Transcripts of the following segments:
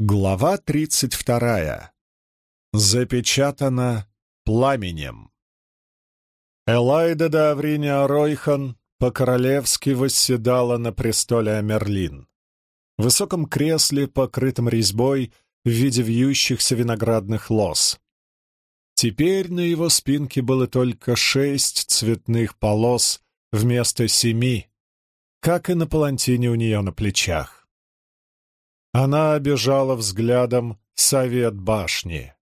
Глава тридцать вторая. Запечатана пламенем. Элайда де Авриния Ройхан по-королевски восседала на престоле Амерлин. В высоком кресле, покрытом резьбой в виде вьющихся виноградных лоз. Теперь на его спинке было только шесть цветных полос вместо семи, как и на палантине у нее на плечах. Она обижала взглядом совет башни.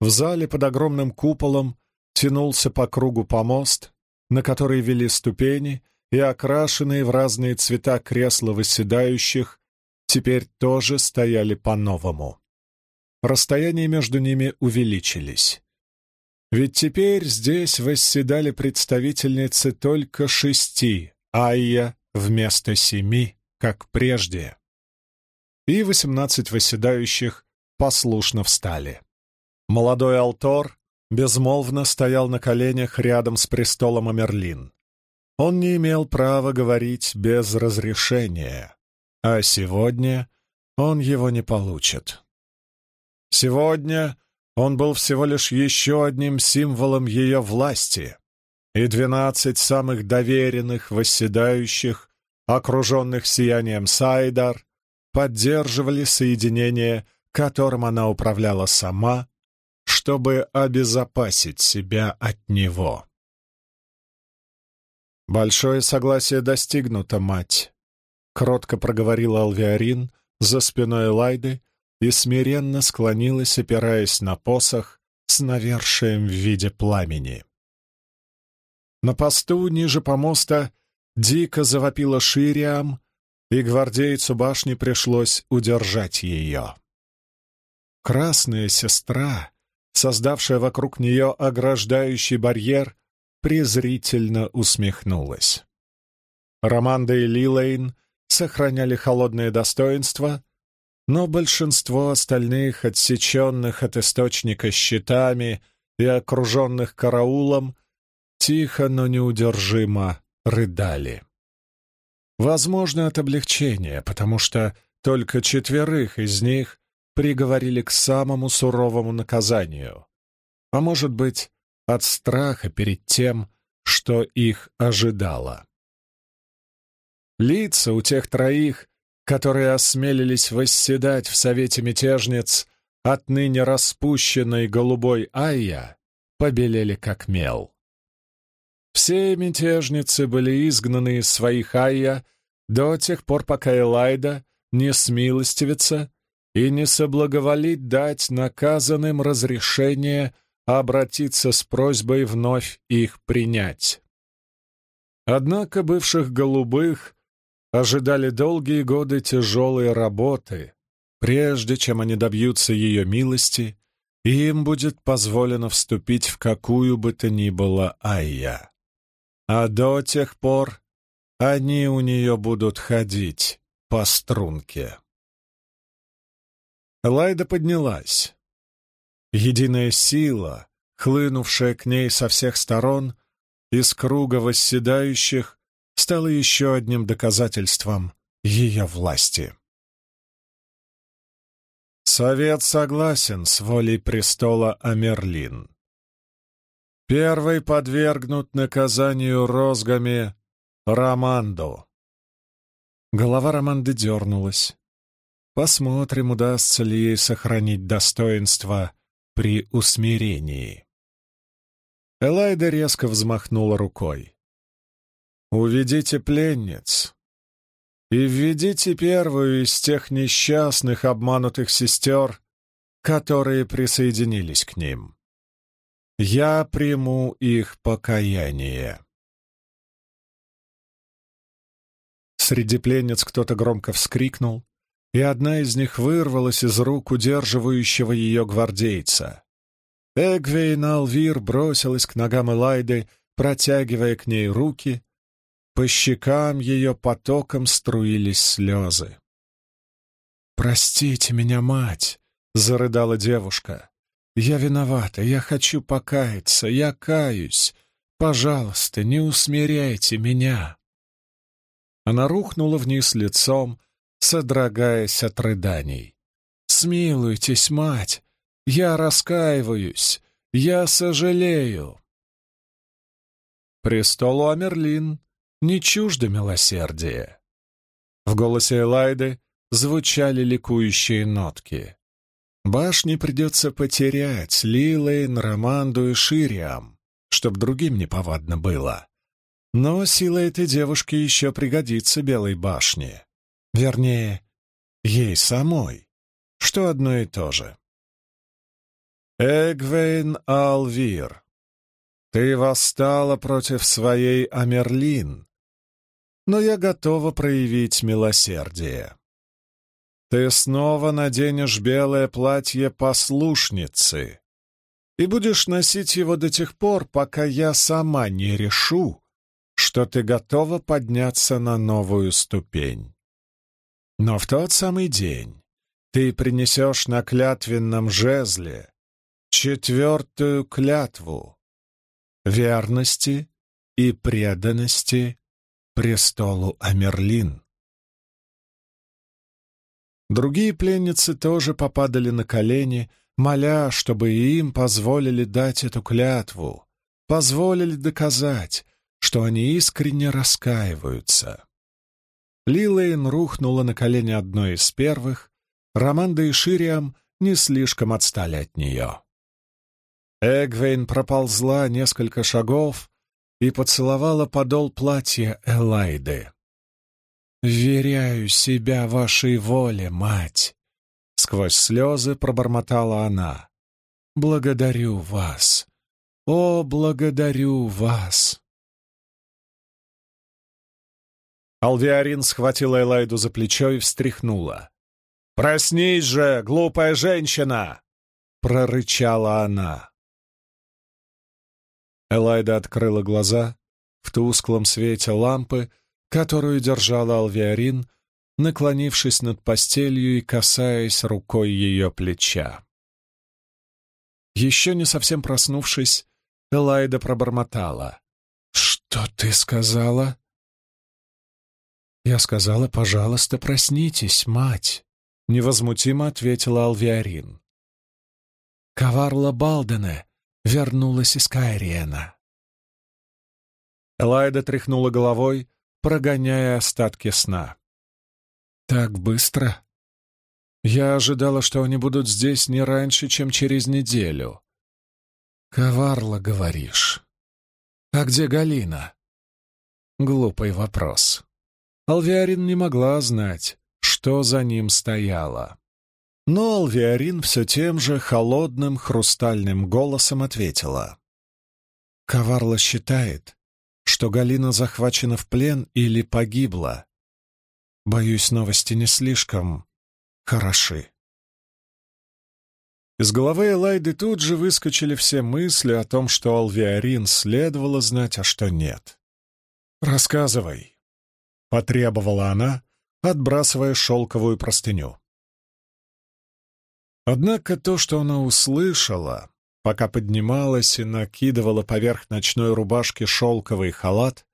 В зале под огромным куполом тянулся по кругу помост, на который вели ступени, и окрашенные в разные цвета кресла восседающих теперь тоже стояли по-новому. Расстояния между ними увеличились. Ведь теперь здесь восседали представительницы только шести, Айя вместо семи, как прежде и восемнадцать восседающих послушно встали. Молодой Алтор безмолвно стоял на коленях рядом с престолом Амерлин. Он не имел права говорить без разрешения, а сегодня он его не получит. Сегодня он был всего лишь еще одним символом ее власти, и двенадцать самых доверенных восседающих, окруженных сиянием Сайдар, поддерживали соединение, которым она управляла сама, чтобы обезопасить себя от него. «Большое согласие достигнуто, мать», — кротко проговорила Алвиарин за спиной Лайды и смиренно склонилась, опираясь на посох с навершием в виде пламени. На посту ниже помоста дико завопила Шириам, и гвардейцу башни пришлось удержать ее. Красная сестра, создавшая вокруг нее ограждающий барьер, презрительно усмехнулась. Романда и Лилейн сохраняли холодное достоинство, но большинство остальных, отсеченных от источника щитами и окруженных караулом, тихо, но неудержимо рыдали. Возможно, от облегчения, потому что только четверых из них приговорили к самому суровому наказанию. А может быть, от страха перед тем, что их ожидало. Лица у тех троих, которые осмелились восседать в Совете мятежниц отныне распущенной голубой Айя, побелели как мел. Все мятежницы были изгнаны из своих Айя до тех пор, пока Элайда не смилостивится и не соблаговолит дать наказанным разрешение обратиться с просьбой вновь их принять. Однако бывших голубых ожидали долгие годы тяжелой работы, прежде чем они добьются ее милости, им будет позволено вступить в какую бы то ни было Айя. А до тех пор они у нее будут ходить по струнке. Лайда поднялась. Единая сила, хлынувшая к ней со всех сторон, из круга восседающих, стала еще одним доказательством ее власти. Совет согласен с волей престола Амерлин. Первый подвергнут наказанию розгами Романду. Голова Романды дернулась. Посмотрим, удастся ли ей сохранить достоинство при усмирении. Элайда резко взмахнула рукой. «Уведите пленниц и введите первую из тех несчастных обманутых сестер, которые присоединились к ним. Я приму их покаяние. Среди пленниц кто-то громко вскрикнул, и одна из них вырвалась из рук удерживающего ее гвардейца. Эгвейн Алвир бросилась к ногам Элайды, протягивая к ней руки. По щекам ее потоком струились слезы. «Простите меня, мать!» — зарыдала девушка. «Я виновата, я хочу покаяться, я каюсь. Пожалуйста, не усмиряйте меня». Она рухнула вниз лицом, содрогаясь от рыданий. смилуйтесь, мать! Я раскаиваюсь! Я сожалею!» Престолу Амерлин не чуждо милосердие. В голосе Элайды звучали ликующие нотки. Башни придется потерять Лилейн, Романду и Шириам, чтоб другим неповадно было. Но сила этой девушки еще пригодится Белой башне. Вернее, ей самой, что одно и то же. Эгвейн Алвир, ты восстала против своей Амерлин, но я готова проявить милосердие. Ты снова наденешь белое платье послушницы и будешь носить его до тех пор, пока я сама не решу, что ты готова подняться на новую ступень. Но в тот самый день ты принесешь на клятвенном жезле четвертую клятву верности и преданности престолу Амерлин. Другие пленницы тоже попадали на колени, моля, чтобы им позволили дать эту клятву, позволили доказать, что они искренне раскаиваются. Лилейн рухнула на колени одной из первых, Романда и Шириам не слишком отстали от нее. Эгвейн проползла несколько шагов и поцеловала подол платья Элайды. «Веряю себя вашей воле, мать!» Сквозь слезы пробормотала она. «Благодарю вас! О, благодарю вас!» Алвиарин схватила Элайду за плечо и встряхнула. «Проснись же, глупая женщина!» — прорычала она. Элайда открыла глаза в тусклом свете лампы, которую держала Алвиарин, наклонившись над постелью и касаясь рукой ее плеча. Еще не совсем проснувшись, Элайда пробормотала. «Что ты сказала?» «Я сказала, пожалуйста, проснитесь, мать», — невозмутимо ответила Алвиарин. «Каварла Балдене вернулась из Кайриена». Элайда тряхнула головой, прогоняя остатки сна. «Так быстро?» «Я ожидала, что они будут здесь не раньше, чем через неделю». «Коварла, говоришь?» «А где Галина?» Глупый вопрос. Алвиарин не могла знать, что за ним стояло. Но Алвиарин все тем же холодным хрустальным голосом ответила. Коварла считает, что Галина захвачена в плен или погибла. Боюсь, новости не слишком хороши. Из головы Элайды тут же выскочили все мысли о том, что Алвиарин следовало знать, а что нет. «Рассказывай», потребовала она, отбрасывая шелковую простыню. Однако то, что она услышала, пока поднималась и накидывала поверх ночной рубашки шелковый халат,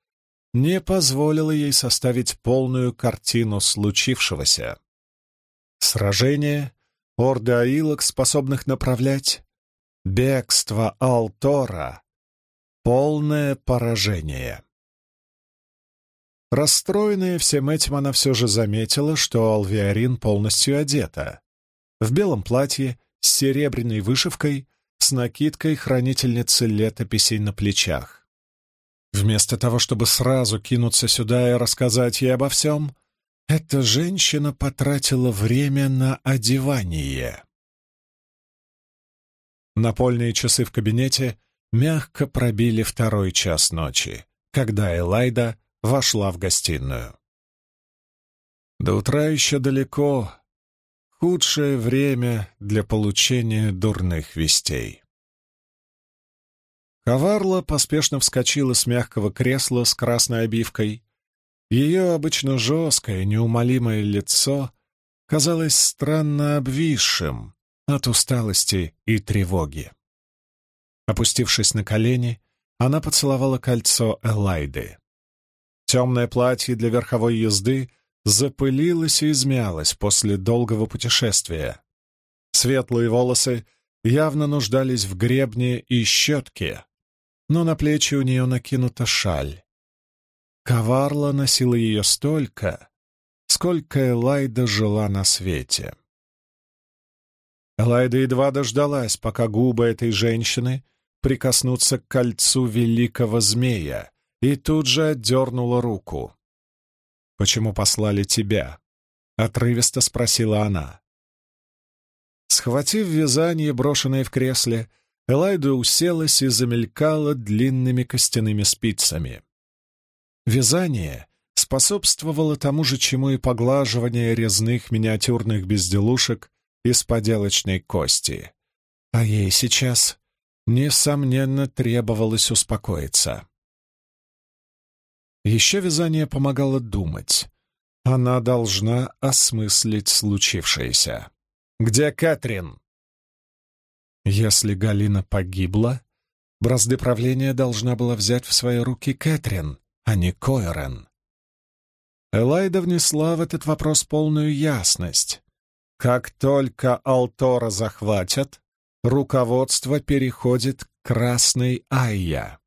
не позволило ей составить полную картину случившегося. Сражение, орды аилок, способных направлять, бегство Алтора, полное поражение. Расстроенная всем этим, она все же заметила, что Алвиарин полностью одета. В белом платье, с серебряной вышивкой, с накидкой хранительницы летописей на плечах. Вместо того, чтобы сразу кинуться сюда и рассказать ей обо всем, эта женщина потратила время на одевание. Напольные часы в кабинете мягко пробили второй час ночи, когда Элайда вошла в гостиную. До утра еще далеко. Худшее время для получения дурных вестей. Коварла поспешно вскочила с мягкого кресла с красной обивкой. Ее обычно жесткое, неумолимое лицо казалось странно обвисшим от усталости и тревоги. Опустившись на колени, она поцеловала кольцо Элайды. Темное платье для верховой езды запылилось и измялось после долгого путешествия. Светлые волосы явно нуждались в гребне и щетке, но на плечи у нее накинута шаль. Коварла носила ее столько, сколько Элайда жила на свете. Элайда едва дождалась, пока губы этой женщины прикоснутся к кольцу великого змея, и тут же отдернула руку. «Почему послали тебя?» — отрывисто спросила она. Схватив вязание, брошенное в кресле, Элайда уселась и замелькала длинными костяными спицами. Вязание способствовало тому же, чему и поглаживание резных миниатюрных безделушек из поделочной кости. А ей сейчас, несомненно, требовалось успокоиться. Еще вязание помогало думать. Она должна осмыслить случившееся. «Где Кэтрин?» Если Галина погибла, бразды правления должна была взять в свои руки Кэтрин, а не Койрен. Элайда внесла в этот вопрос полную ясность. Как только Алтора захватят, руководство переходит к Красной Айя.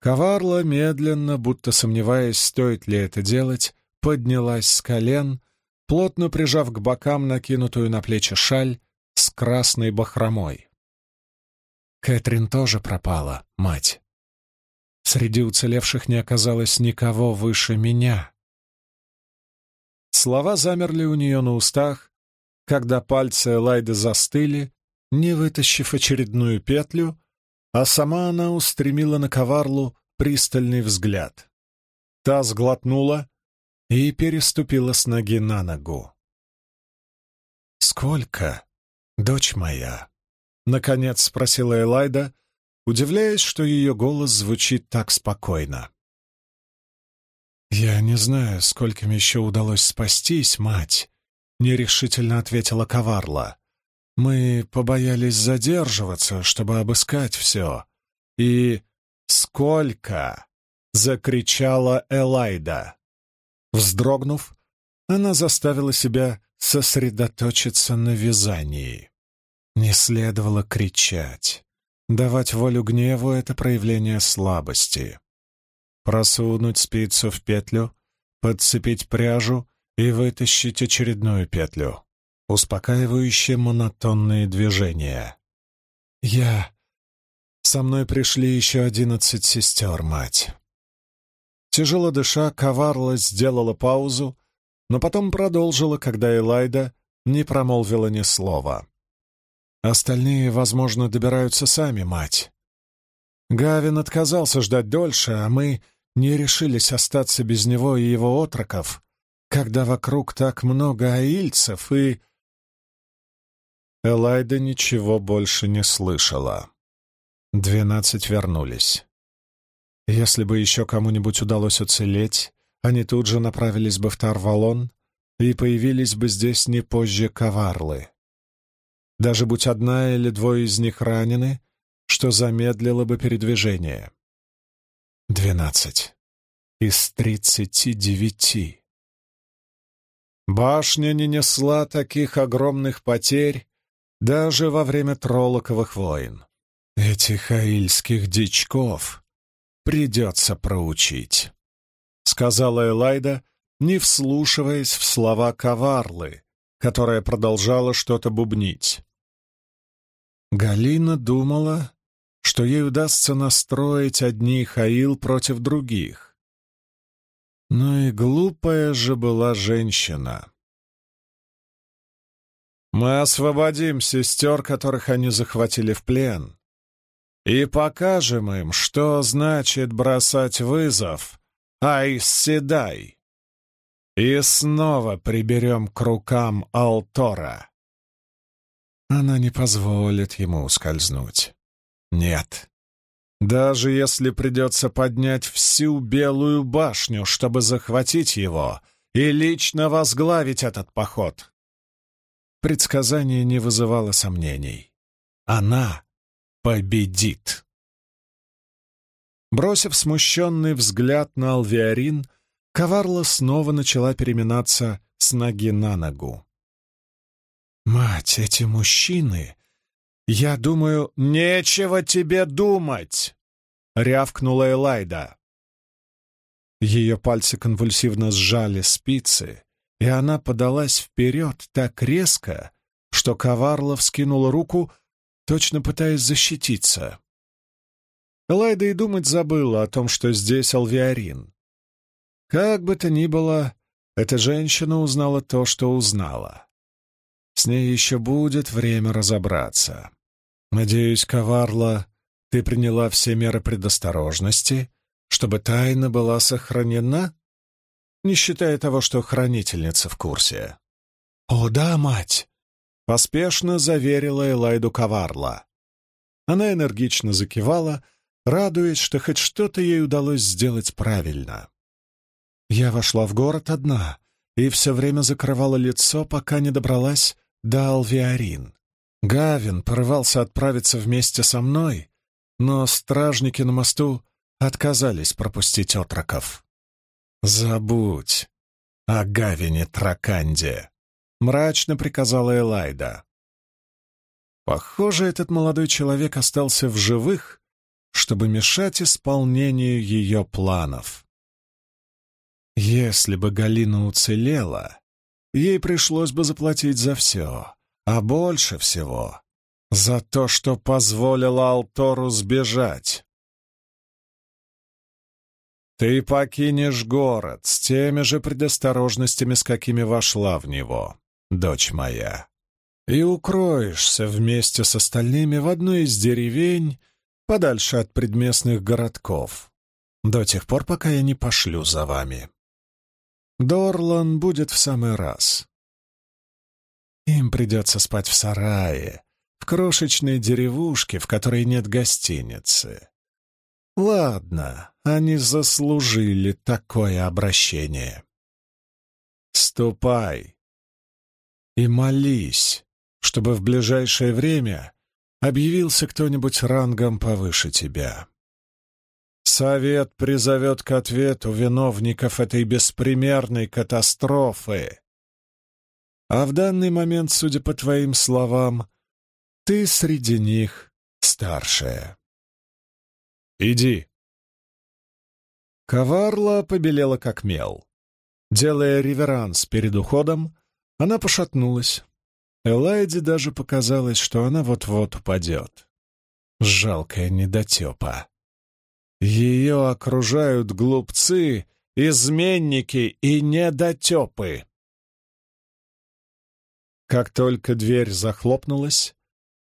Коварла медленно, будто сомневаясь, стоит ли это делать, поднялась с колен, плотно прижав к бокам накинутую на плечи шаль с красной бахромой. Кэтрин тоже пропала, мать. Среди уцелевших не оказалось никого выше меня. Слова замерли у нее на устах, когда пальцы Элайды застыли, не вытащив очередную петлю, а сама она устремила на коварлу пристальный взгляд. Та сглотнула и переступила с ноги на ногу. «Сколько, дочь моя?» — наконец спросила Элайда, удивляясь, что ее голос звучит так спокойно. «Я не знаю, скольким еще удалось спастись, мать», — нерешительно ответила Коварла. «Мы побоялись задерживаться, чтобы обыскать все. И сколько?» — закричала Элайда. Вздрогнув, она заставила себя сосредоточиться на вязании. Не следовало кричать. Давать волю гневу — это проявление слабости. Просунуть спицу в петлю, подцепить пряжу и вытащить очередную петлю. Успокаивающие монотонные движения. Я... Со мной пришли еще одиннадцать сестер, мать. Тяжело дыша, Коварла сделала паузу, но потом продолжила, когда Элайда не промолвила ни слова. Остальные, возможно, добираются сами, мать. Гавин отказался ждать дольше, а мы не решились остаться без него и его отроков, когда вокруг так много аильцев и... Элайда ничего больше не слышала. Двенадцать вернулись. Если бы еще кому-нибудь удалось уцелеть, они тут же направились бы в Тарвалон и появились бы здесь не позже Каварлы даже будь одна или двое из них ранены, что замедлило бы передвижение. Двенадцать из тридцати девяти. Башня не несла таких огромных потерь даже во время Тролоковых войн. Этих аильских дичков придется проучить, — сказала Элайда, не вслушиваясь в слова Каварлы, которая продолжала что-то бубнить. Галина думала, что ей удастся настроить одних аил против других. Но и глупая же была женщина. «Мы освободим сестер, которых они захватили в плен, и покажем им, что значит бросать вызов, Айс-Седай, и снова приберем к рукам Алтора». Она не позволит ему ускользнуть. Нет. Даже если придется поднять всю Белую башню, чтобы захватить его и лично возглавить этот поход. Предсказание не вызывало сомнений. Она победит. Бросив смущенный взгляд на Алвиарин, Коварла снова начала переминаться с ноги на ногу. «Мать, эти мужчины...» «Я думаю, нечего тебе думать!» — рявкнула Элайда. Ее пальцы конвульсивно сжали спицы, и она подалась вперед так резко, что Коварлов скинул руку, точно пытаясь защититься. Элайда и думать забыла о том, что здесь Алвиарин. Как бы то ни было, эта женщина узнала то, что узнала. С ней еще будет время разобраться. Надеюсь, Коварла, ты приняла все меры предосторожности, чтобы тайна была сохранена, не считая того, что хранительница в курсе. «О, да, мать!» — поспешно заверила Элайду Коварла. Она энергично закивала, радуясь, что хоть что-то ей удалось сделать правильно. Я вошла в город одна и все время закрывала лицо, пока не добралась до Алвиарин. Гавин порывался отправиться вместе со мной, но стражники на мосту отказались пропустить отроков. «Забудь о Гавине Траканде», — мрачно приказала Элайда. Похоже, этот молодой человек остался в живых, чтобы мешать исполнению ее планов. Если бы Галина уцелела, ей пришлось бы заплатить за все, а больше всего — за то, что позволила Алтору сбежать. Ты покинешь город с теми же предосторожностями, с какими вошла в него, дочь моя, и укроешься вместе с остальными в одной из деревень, подальше от предместных городков, до тех пор, пока я не пошлю за вами. Дорлан будет в самый раз. Им придется спать в сарае, в крошечной деревушке, в которой нет гостиницы. Ладно, они заслужили такое обращение. Ступай и молись, чтобы в ближайшее время объявился кто-нибудь рангом повыше тебя. Совет призовет к ответу виновников этой беспримерной катастрофы. А в данный момент, судя по твоим словам, ты среди них старшая. Иди. Коварла побелела как мел. Делая реверанс перед уходом, она пошатнулась. Элайде даже показалось, что она вот-вот упадет. Жалкая недотепа. Ее окружают глупцы, изменники и недотепы. Как только дверь захлопнулась,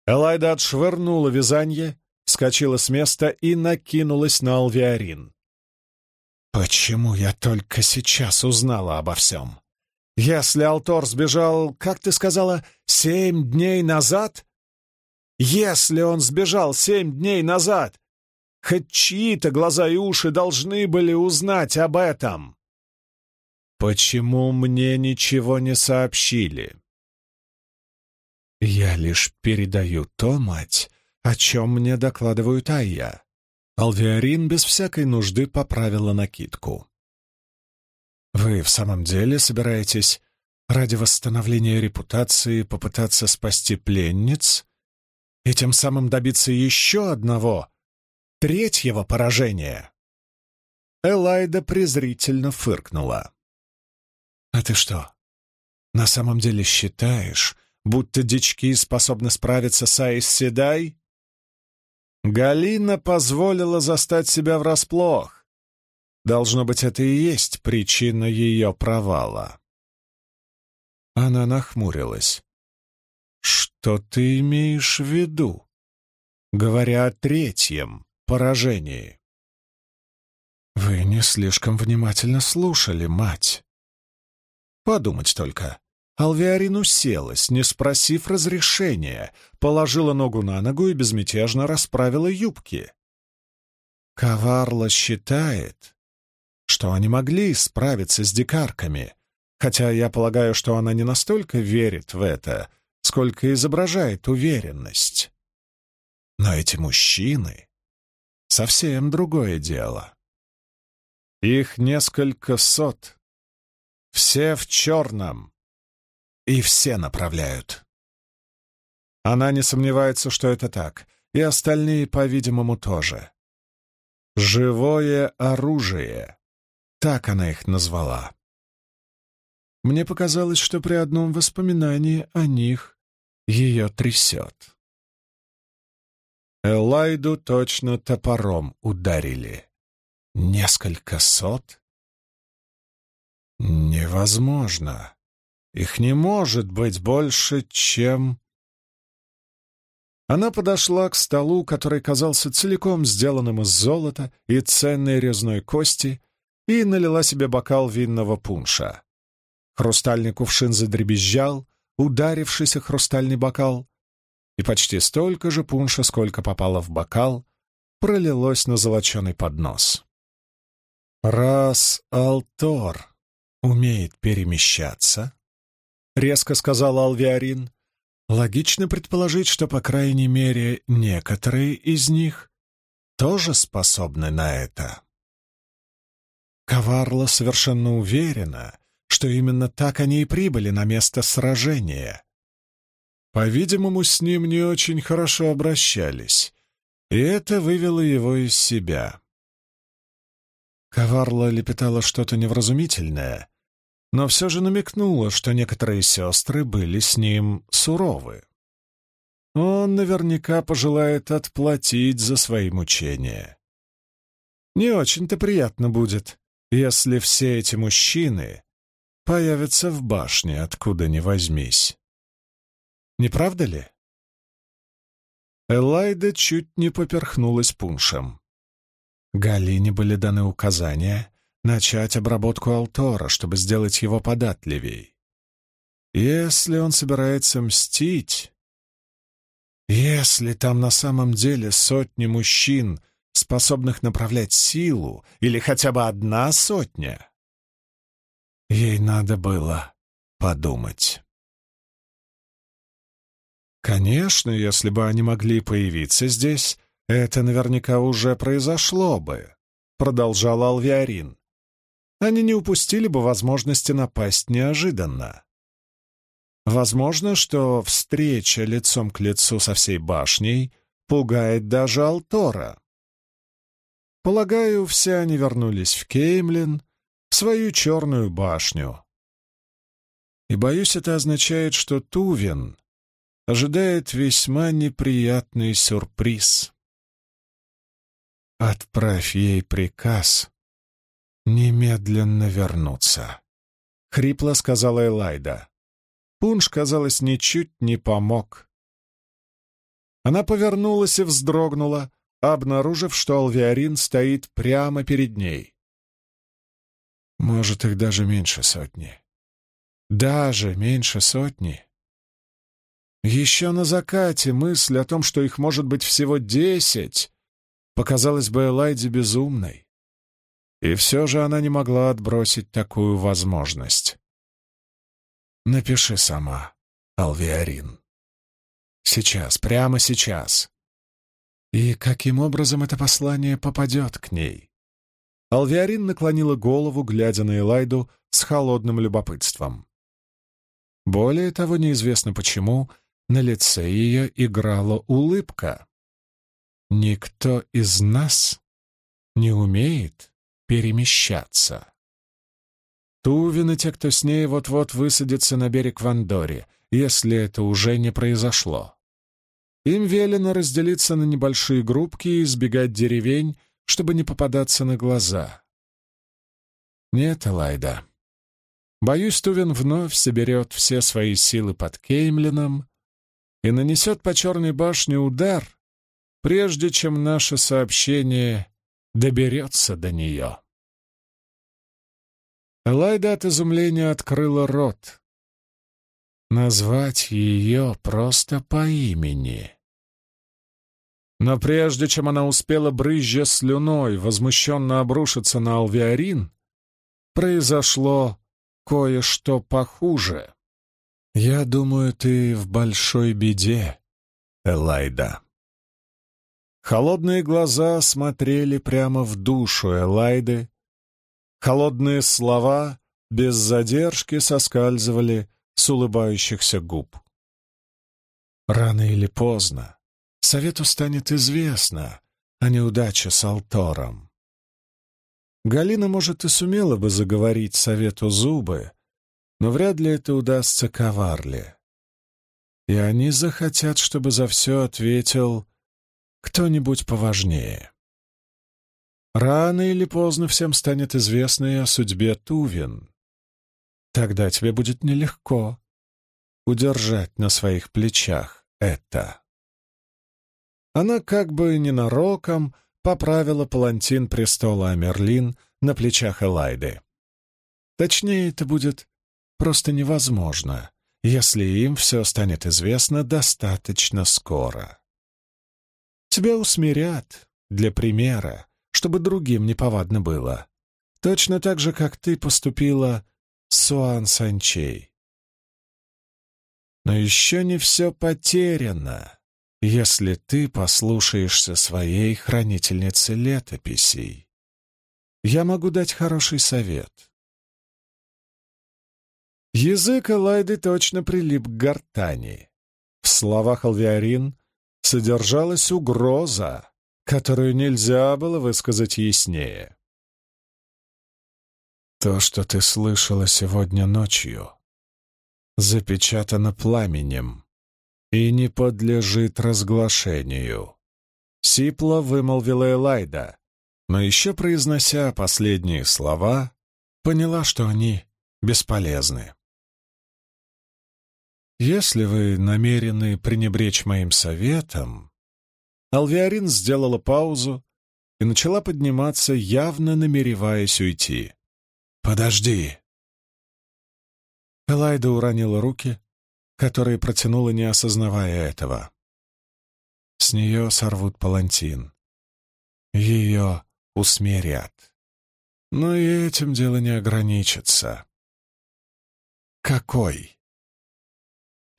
Элайда отшвырнула вязанье, вскочила с места и накинулась на Алвиарин. «Почему я только сейчас узнала обо всем? Если Алтор сбежал, как ты сказала, семь дней назад? Если он сбежал семь дней назад, Хоть чьи-то глаза и уши должны были узнать об этом. Почему мне ничего не сообщили? Я лишь передаю то, мать, о чем мне докладывают Айя. Алвиарин без всякой нужды поправила накидку. Вы в самом деле собираетесь ради восстановления репутации попытаться спасти пленниц и тем самым добиться еще одного третьего поражения. Элайда презрительно фыркнула. «А ты что, на самом деле считаешь, будто дички способны справиться с Айс Седай?» Галина позволила застать себя врасплох. Должно быть, это и есть причина ее провала. Она нахмурилась. «Что ты имеешь в виду, говоря о третьем?» поражении. Вы не слишком внимательно слушали, мать. Подумать только. Алвиарин уселась, не спросив разрешения, положила ногу на ногу и безмятежно расправила юбки. Коварла считает, что они могли справиться с дикарками, хотя я полагаю, что она не настолько верит в это, сколько изображает уверенность. Но эти мужчины совсем другое дело. Их несколько сот. Все в черном. И все направляют. Она не сомневается, что это так, и остальные, по-видимому, тоже. «Живое оружие», так она их назвала. Мне показалось, что при одном воспоминании о них ее трясет. Элайду точно топором ударили. Несколько сот? Невозможно. Их не может быть больше, чем... Она подошла к столу, который казался целиком сделанным из золота и ценной резной кости, и налила себе бокал винного пунша. Хрустальный кувшин задребезжал, ударившийся хрустальный бокал, и почти столько же пунша, сколько попало в бокал, пролилось на золоченый поднос. «Раз Алтор умеет перемещаться», — резко сказал Алвиарин, — «логично предположить, что, по крайней мере, некоторые из них тоже способны на это». Каварла совершенно уверена, что именно так они и прибыли на место сражения, по-видимому, с ним не очень хорошо обращались, и это вывело его из себя. Коварла лепетала что-то невразумительное, но все же намекнула, что некоторые сестры были с ним суровы. Он наверняка пожелает отплатить за свои мучения. Не очень-то приятно будет, если все эти мужчины появятся в башне, откуда ни возьмись. Не правда ли? Элайда чуть не поперхнулась пуншем. Галине были даны указания начать обработку Алтора, чтобы сделать его податливей. Если он собирается мстить... Если там на самом деле сотни мужчин, способных направлять силу, или хотя бы одна сотня, ей надо было подумать. Конечно, если бы они могли появиться здесь, это наверняка уже произошло бы, продолжал Алвиарин. Они не упустили бы возможности напасть неожиданно. Возможно, что встреча лицом к лицу со всей башней пугает даже Алтора. Полагаю, все они вернулись в Кеймлин, в свою черную башню. И боюсь, это означает, что Тувин ожидает весьма неприятный сюрприз. «Отправь ей приказ немедленно вернуться», — хрипло сказала Элайда. Пунш, казалось, ничуть не помог. Она повернулась и вздрогнула, обнаружив, что Алвиарин стоит прямо перед ней. Может, их даже меньше сотни. Даже меньше сотни. Еще на закате мысль о том, что их может быть всего десять, показалась бы Элайде безумной. И все же она не могла отбросить такую возможность. «Напиши сама, Алвиарин. Сейчас, прямо сейчас. И каким образом это послание попадет к ней?» Алвиарин наклонила голову, глядя на Элайду с холодным любопытством. Более того, неизвестно почему, на лице ее играла улыбка. «Никто из нас не умеет перемещаться». Тувин и те, кто с ней вот-вот высадятся на берег Вандори, если это уже не произошло. Им велено разделиться на небольшие группки и избегать деревень, чтобы не попадаться на глаза. Нет, Элайда. Боюсь, Тувин вновь соберет все свои силы под Кеймлином и нанесет по Черной башне удар, прежде чем наше сообщение доберется до нее. Элайда от изумления открыла рот. Назвать ее просто по имени. Но прежде чем она успела, брызжа слюной, возмущенно обрушиться на Алвиарин, произошло кое-что похуже. «Я думаю, ты в большой беде, Элайда». Холодные глаза смотрели прямо в душу Элайды, холодные слова без задержки соскальзывали с улыбающихся губ. Рано или поздно совету станет известно о неудаче с Алтором. Галина, может, и сумела бы заговорить совету зубы, но вряд ли это удастся коварле. И они захотят, чтобы за все ответил кто-нибудь поважнее. Рано или поздно всем станет известно и о судьбе Тувин. Тогда тебе будет нелегко удержать на своих плечах это. Она как бы ненароком поправила палантин престола Амерлин на плечах Элайды. Точнее, это будет просто невозможно, если им все станет известно достаточно скоро. Тебя усмирят для примера, чтобы другим неповадно было. Точно так же, как ты поступила с Суан Санчей. Но еще не все потеряно, если ты послушаешься своей хранительницы летописей. Я могу дать хороший совет. Язык Элайды точно прилип к гортани. В словах Алвиарин содержалась угроза, которую нельзя было высказать яснее. То, что ты слышала сегодня ночью, запечатано пламенем и не подлежит разглашению. Сипло вымолвила Элайда, но еще произнося последние слова, поняла, что они бесполезны. Если вы намерены пренебречь моим советом, Алвиарин сделала паузу и начала подниматься, явно намереваясь уйти. «Подожди!» Элайда уронила руки, которые протянула, не осознавая этого. С нее сорвут палантин. Ее усмирят. Но и этим дело не ограничится. Какой?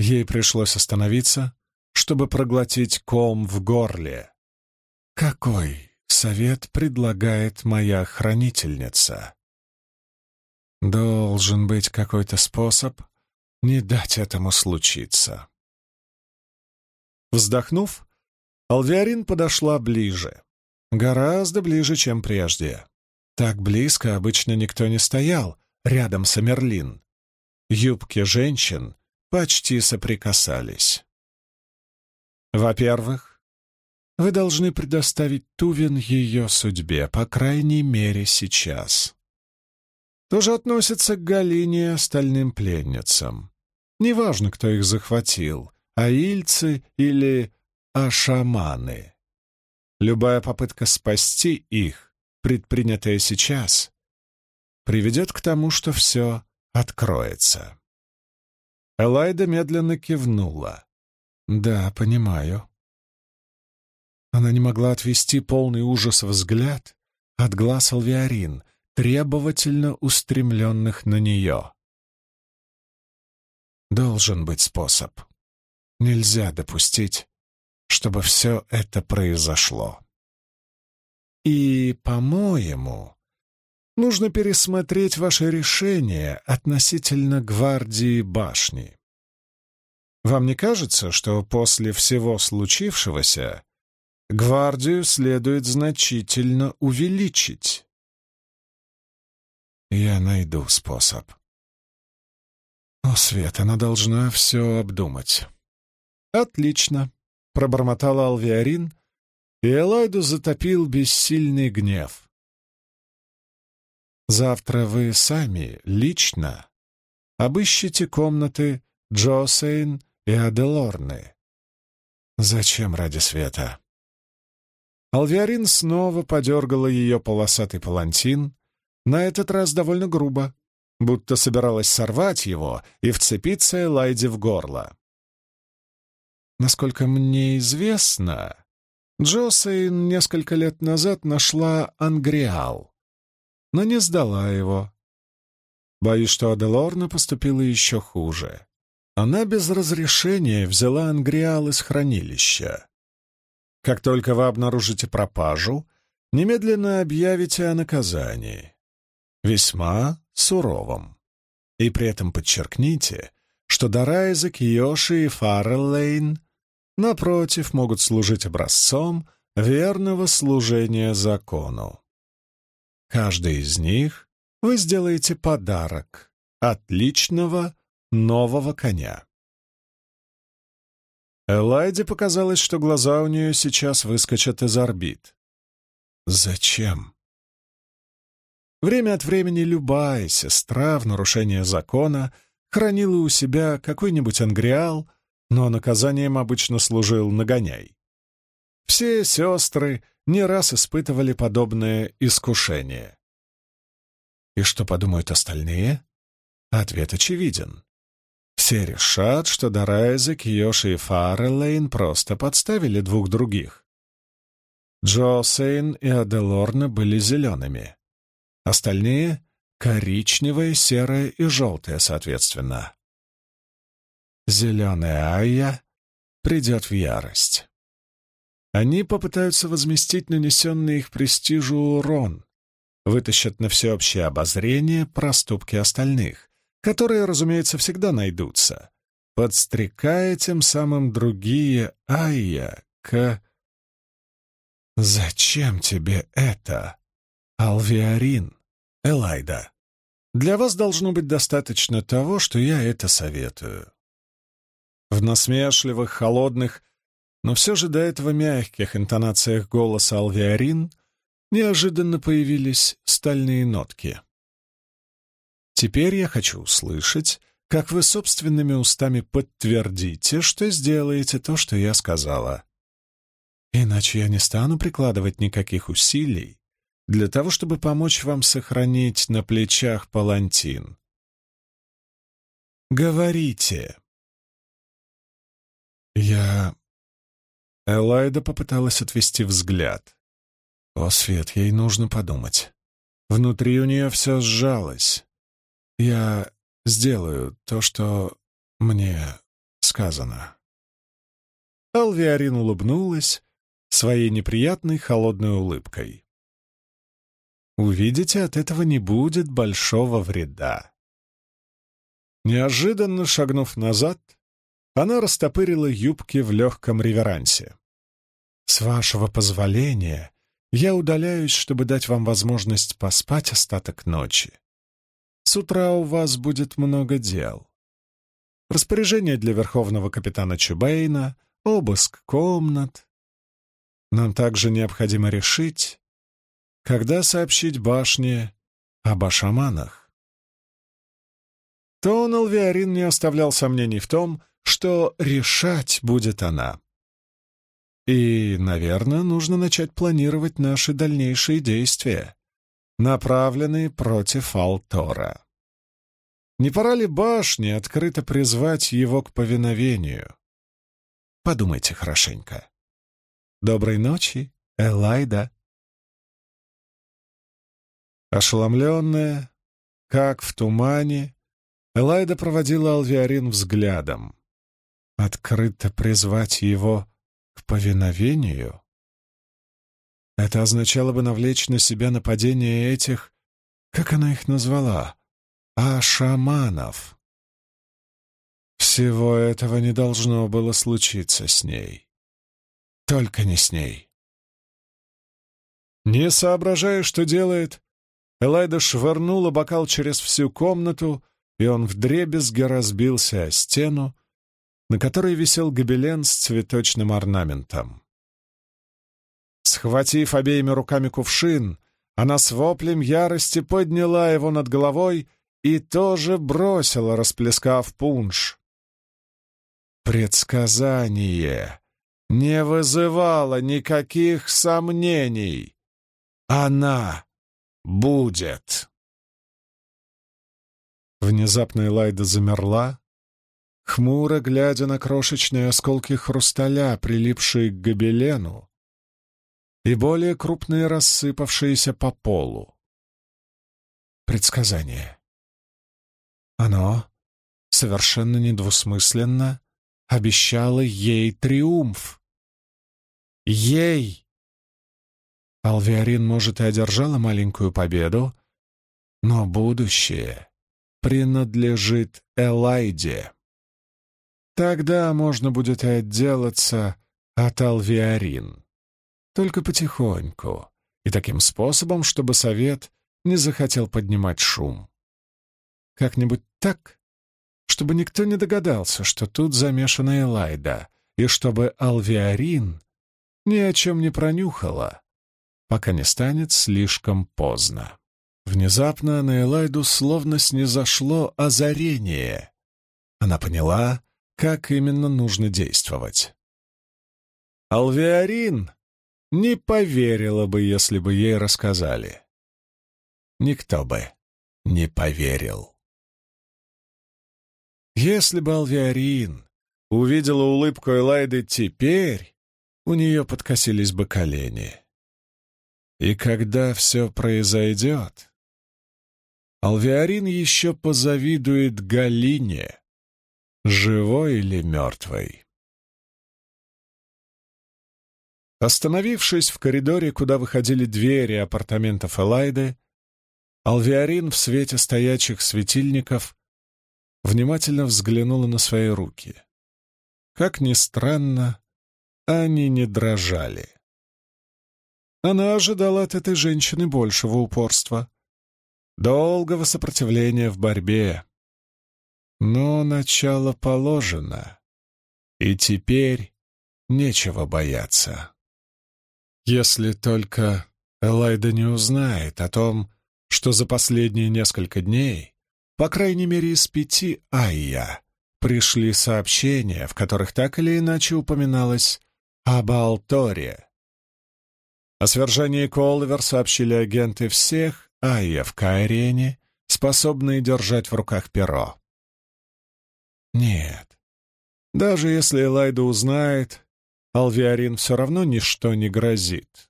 Ей пришлось остановиться, чтобы проглотить ком в горле. Какой совет предлагает моя хранительница? Должен быть какой-то способ не дать этому случиться. Вздохнув, Алвиарин подошла ближе. Гораздо ближе, чем прежде. Так близко обычно никто не стоял рядом с Амерлин. Юбки женщин почти соприкасались. Во-первых, вы должны предоставить Тувин ее судьбе, по крайней мере, сейчас. Тоже относится к Галине и остальным пленницам. Неважно, кто их захватил, аильцы или ашаманы. Любая попытка спасти их, предпринятая сейчас, приведет к тому, что все откроется. Элайда медленно кивнула. Да, понимаю. Она не могла отвести полный ужас взгляд от глаз Алвиарин, требовательно устремленных на нее. Должен быть способ. Нельзя допустить, чтобы все это произошло. И, по-моему, нужно пересмотреть ваше решение относительно гвардии башни. Вам не кажется, что после всего случившегося гвардию следует значительно увеличить? Я найду способ. О, Свет, она должна все обдумать. Отлично, пробормотала Алвиарин, и Элайду затопил бессильный гнев. Завтра вы сами, лично, обыщите комнаты Джосейн и Аделорны. Зачем ради света? Алвиарин снова подергала ее полосатый палантин, на этот раз довольно грубо, будто собиралась сорвать его и вцепиться Элайде в горло. Насколько мне известно, Джосейн несколько лет назад нашла Ангриал, но не сдала его. Боюсь, что Аделорна поступила еще хуже. Она без разрешения взяла ангриал из хранилища. Как только вы обнаружите пропажу, немедленно объявите о наказании. Весьма суровом. И при этом подчеркните, что Дарайза, Киоши и Фарреллейн напротив, могут служить образцом верного служения закону. Каждый из них вы сделаете подарок отличного нового коня. Элайде показалось, что глаза у нее сейчас выскочат из орбит. Зачем? Время от времени любая сестра в нарушение закона хранила у себя какой-нибудь ангриал, но наказанием обычно служил нагоняй. Все сестры не раз испытывали подобное искушение. И что подумают остальные? Ответ очевиден. Все решат, что Дарайза, Киоши и Фаррелейн просто подставили двух других. Джосейн и Аделорна были зелеными. Остальные — коричневое, серое и желтое, соответственно. Зеленая Айя придет в ярость. Они попытаются возместить нанесенный их престижу урон, вытащат на всеобщее обозрение проступки остальных, которые, разумеется, всегда найдутся, подстрекая тем самым другие Айя к... «Зачем тебе это, Алвиарин, Элайда? Для вас должно быть достаточно того, что я это советую». В насмешливых, холодных, но все же до этого мягких интонациях голоса Алвиарин неожиданно появились стальные нотки. Теперь я хочу услышать, как вы собственными устами подтвердите, что сделаете то, что я сказала. Иначе я не стану прикладывать никаких усилий для того, чтобы помочь вам сохранить на плечах палантин. Говорите. Я... Элайда попыталась отвести взгляд. О, Свет, ей нужно подумать. Внутри у нее все сжалось. Я сделаю то, что мне сказано. Алвиарин улыбнулась своей неприятной холодной улыбкой. Увидите, от этого не будет большого вреда. Неожиданно шагнув назад, она растопырила юбки в легком реверансе. «С вашего позволения я удаляюсь, чтобы дать вам возможность поспать остаток ночи. С утра у вас будет много дел. Распоряжение для верховного капитана Чубейна, обыск комнат. Нам также необходимо решить, когда сообщить башне об ашаманах. Тон Алвиарин не оставлял сомнений в том, что решать будет она. И, наверное, нужно начать планировать наши дальнейшие действия направленные против Алтора. Не пора ли башне открыто призвать его к повиновению? Подумайте хорошенько. Доброй ночи, Элайда. Ошеломленная, как в тумане, Элайда проводила Алвиарин взглядом. Открыто призвать его к повиновению? Это означало бы навлечь на себя нападение этих, как она их назвала, а шаманов. Всего этого не должно было случиться с ней. Только не с ней. Не соображая, что делает, Элайда швырнула бокал через всю комнату, и он вдребезги разбился о стену, на которой висел гобелен с цветочным орнаментом. Схватив обеими руками кувшин, она с воплем ярости подняла его над головой и тоже бросила, расплескав пунш. Предсказание не вызывало никаких сомнений. Она будет. Внезапно Элайда замерла, хмуро глядя на крошечные осколки хрусталя, прилипшие к гобелену, и более крупные рассыпавшиеся по полу. Предсказание. Оно совершенно недвусмысленно обещало ей триумф. Ей! Алвиарин, может, и одержала маленькую победу, но будущее принадлежит Элайде. Тогда можно будет отделаться от Алвиарин. Только потихоньку и таким способом, чтобы совет не захотел поднимать шум. Как-нибудь так, чтобы никто не догадался, что тут замешана Элайда, и чтобы Алвиарин ни о чем не пронюхала, пока не станет слишком поздно. Внезапно на Элайду словно снизошло озарение. Она поняла, как именно нужно действовать. Алвиарин не поверила бы, если бы ей рассказали. Никто бы не поверил. Если бы Алвиарин увидела улыбку Элайды теперь, у нее подкосились бы колени. И когда все произойдет, Алвиарин еще позавидует Галине, живой или мертвой. Остановившись в коридоре, куда выходили двери апартаментов Элайды, Алвиарин в свете стоячих светильников внимательно взглянула на свои руки. Как ни странно, они не дрожали. Она ожидала от этой женщины большего упорства, долгого сопротивления в борьбе. Но начало положено, и теперь нечего бояться. Если только Элайда не узнает о том, что за последние несколько дней, по крайней мере из пяти Айя, пришли сообщения, в которых так или иначе упоминалось об Алторе. О свержении Колвер сообщили агенты всех Айя в Кайрене, способные держать в руках перо. Нет, даже если Элайда узнает, Алвиарин все равно ничто не грозит.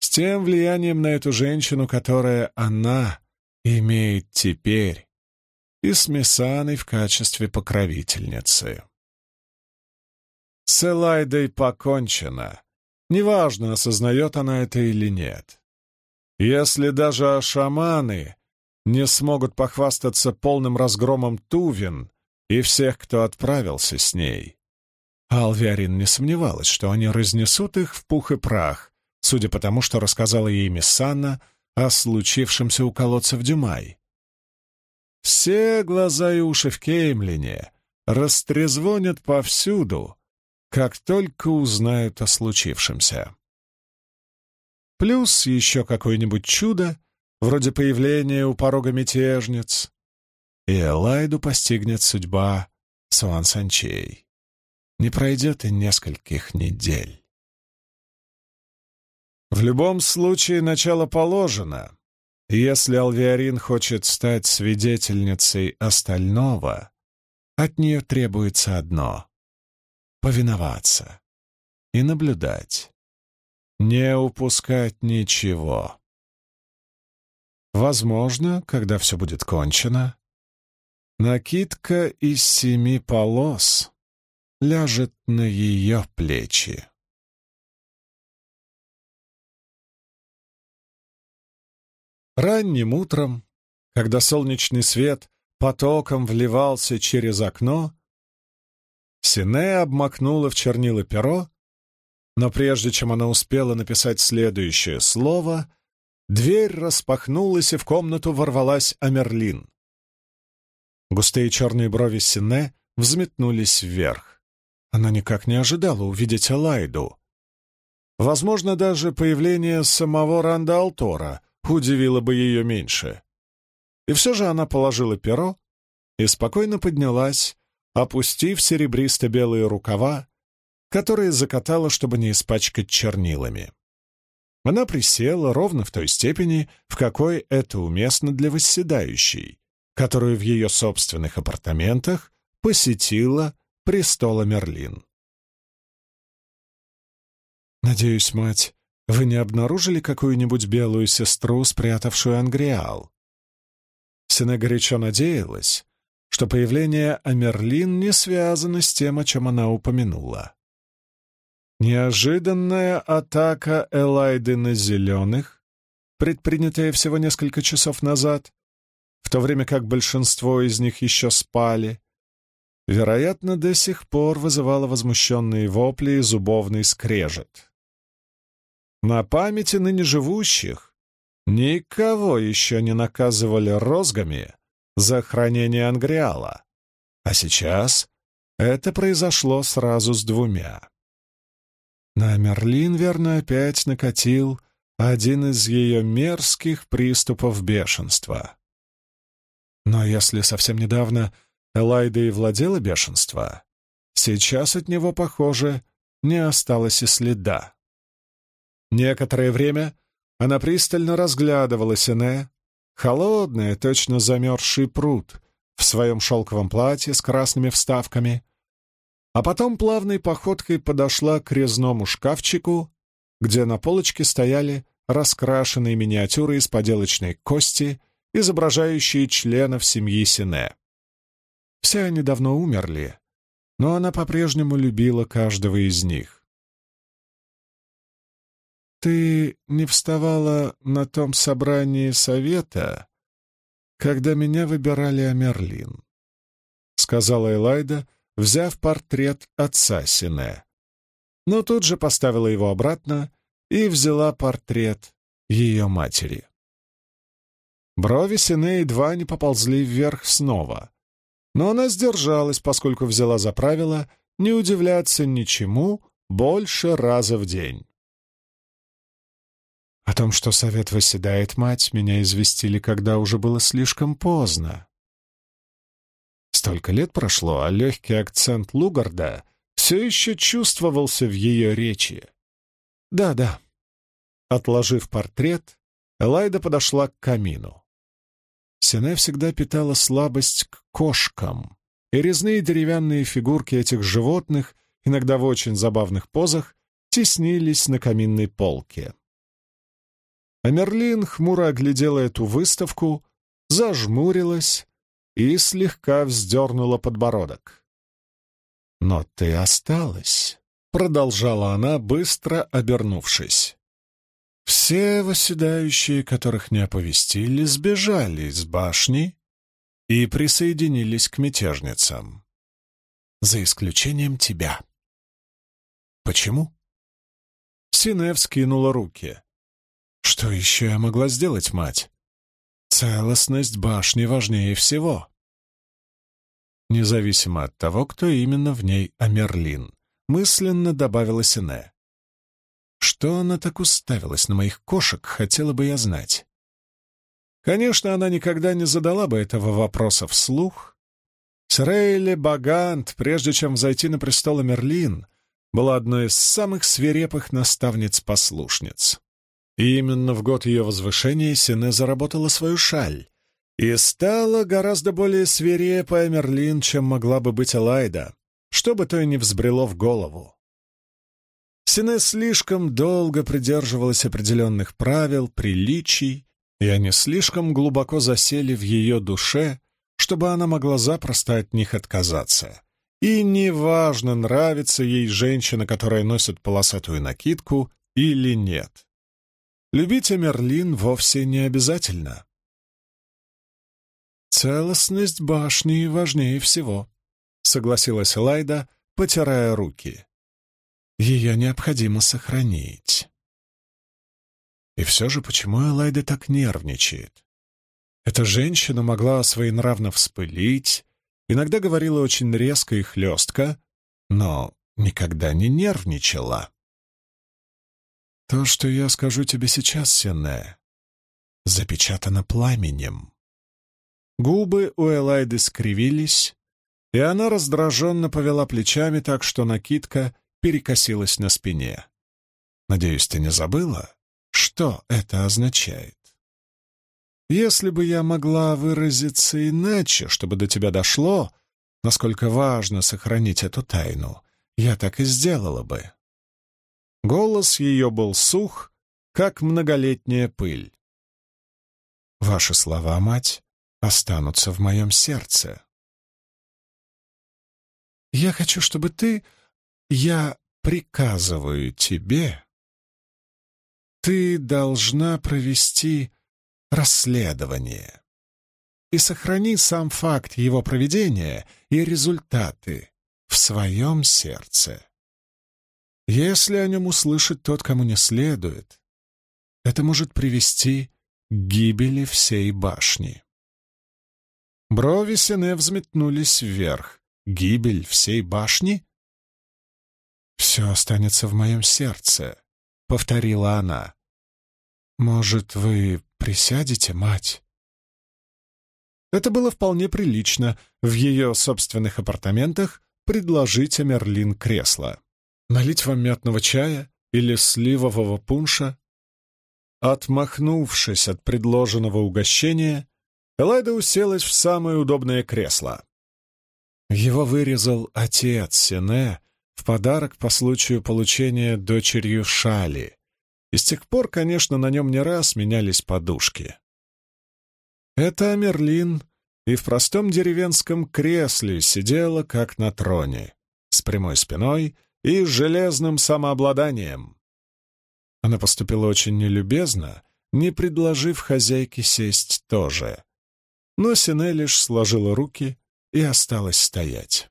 С тем влиянием на эту женщину, которое она имеет теперь, и с Мессаной в качестве покровительницы. С Элайдой покончено. Неважно, осознает она это или нет. Если даже шаманы не смогут похвастаться полным разгромом Тувин и всех, кто отправился с ней, Алвиарин не сомневалась, что они разнесут их в пух и прах, судя по тому, что рассказала ей Миссанна о случившемся у колодца в Дюмай. Все глаза и уши в Кеймлине растрезвонят повсюду, как только узнают о случившемся. Плюс еще какое-нибудь чудо, вроде появления у порога мятежниц, и Элайду постигнет судьба Суан Санчей. Не пройдет и нескольких недель. В любом случае, начало положено. Если Алвиарин хочет стать свидетельницей остального, от нее требуется одно — повиноваться и наблюдать, не упускать ничего. Возможно, когда все будет кончено, накидка из семи полос ляжет на ее плечи. Ранним утром, когда солнечный свет потоком вливался через окно, Сине обмакнула в чернила перо, но прежде чем она успела написать следующее слово, дверь распахнулась, и в комнату ворвалась Амерлин. Густые черные брови Сине взметнулись вверх. Она никак не ожидала увидеть Элайду. Возможно, даже появление самого Ранда Алтора удивило бы ее меньше. И все же она положила перо и спокойно поднялась, опустив серебристо-белые рукава, которые закатала, чтобы не испачкать чернилами. Она присела ровно в той степени, в какой это уместно для восседающей, которую в ее собственных апартаментах посетила престола Мерлин. «Надеюсь, мать, вы не обнаружили какую-нибудь белую сестру, спрятавшую Ангриал?» Сина горячо надеялась, что появление Амерлин не связано с тем, о чем она упомянула. Неожиданная атака Элайды на зеленых, предпринятая всего несколько часов назад, то время как большинство из них еще спали, вероятно, до сих пор вызывало возмущенные вопли и зубовный скрежет. На памяти ныне живущих никого еще не наказывали розгами за хранение ангриала, а сейчас это произошло сразу с двумя. На Мерлин, верно, опять накатил один из ее мерзких приступов бешенства. Но если совсем недавно Элайда и владела бешенство, сейчас от него, похоже, не осталось и следа. Некоторое время она пристально разглядывала Сине, холодный, точно замерзший пруд в своем шелковом платье с красными вставками, а потом плавной походкой подошла к резному шкафчику, где на полочке стояли раскрашенные миниатюры из поделочной кости, изображающие членов семьи Сине. Все они давно умерли, но она по-прежнему любила каждого из них. «Ты не вставала на том собрании совета, когда меня выбирали Амерлин», — сказала Элайда, взяв портрет отца Сине. Но тут же поставила его обратно и взяла портрет ее матери. Брови Сине едва не поползли вверх снова, но она сдержалась, поскольку взяла за правило не удивляться ничему больше раза в день. О том, что совет восседает мать, меня известили, когда уже было слишком поздно. Столько лет прошло, а легкий акцент Лугарда все еще чувствовался в ее речи. «Да-да». Отложив портрет, Элайда подошла к камину. Сене всегда питала слабость к кошкам, и резные деревянные фигурки этих животных, иногда в очень забавных позах, теснились на каминной полке. А Мерлин хмуро оглядела эту выставку, зажмурилась и слегка вздернула подбородок. «Но ты осталась», — продолжала она, быстро обернувшись. «Все восседающие, которых не оповестили, сбежали из башни и присоединились к мятежницам. За исключением тебя». «Почему?» Синев скинула руки. Что еще я могла сделать, мать? Целостность башни важнее всего. Независимо от того, кто именно в ней Амерлин, мысленно добавила Сине. Что она так уставилась на моих кошек, хотела бы я знать. Конечно, она никогда не задала бы этого вопроса вслух. Срейли Багант, прежде чем взойти на престол Мерлин, была одной из самых свирепых наставниц-послушниц. И именно в год ее возвышения Сине заработала свою шаль и стала гораздо более свирепая Мерлин, чем могла бы быть Элайда, что бы то и не взбрело в голову. Сине слишком долго придерживалась определенных правил, приличий, и они слишком глубоко засели в ее душе, чтобы она могла запросто от них отказаться. И неважно, нравится ей женщина, которая носит полосатую накидку, или нет. Любить Мерлин вовсе не обязательно. «Целостность башни важнее всего», — согласилась Лайда, потирая руки. «Ее необходимо сохранить». И все же почему Элайда так нервничает? Эта женщина могла своенравно вспылить, иногда говорила очень резко и хлестко, но никогда не нервничала. То, что я скажу тебе сейчас, Сенне, запечатано пламенем. Губы у Элайды скривились, и она раздраженно повела плечами так, что накидка перекосилась на спине. Надеюсь, ты не забыла, что это означает? Если бы я могла выразиться иначе, чтобы до тебя дошло, насколько важно сохранить эту тайну, я так и сделала бы. Голос ее был сух, как многолетняя пыль. «Ваши слова, мать, останутся в моем сердце». «Я хочу, чтобы ты... Я приказываю тебе...» «Ты должна провести расследование. и сохрани сам факт его проведения и результаты в своем сердце. Если о нем услышит тот, кому не следует, это может привести к гибели всей башни. Брови Сене взметнулись вверх. Гибель всей башни? «Все останется в моем сердце», — повторила она. «Может, вы присядете, мать?» Это было вполне прилично в ее собственных апартаментах предложить Амерлин кресло. Налить вам мятного чая или сливового пунша? Отмахнувшись от предложенного угощения, Элайда уселась в самое удобное кресло. Его вырезал отец Сене в подарок по случаю получения дочерью шали, и с тех пор, конечно, на нем не раз менялись подушки. Это Амерлин и в простом деревенском кресле сидела, как на троне, с прямой спиной и с железным самообладанием. Она поступила очень нелюбезно, не предложив хозяйке сесть тоже. Но Сине лишь сложила руки и осталась стоять.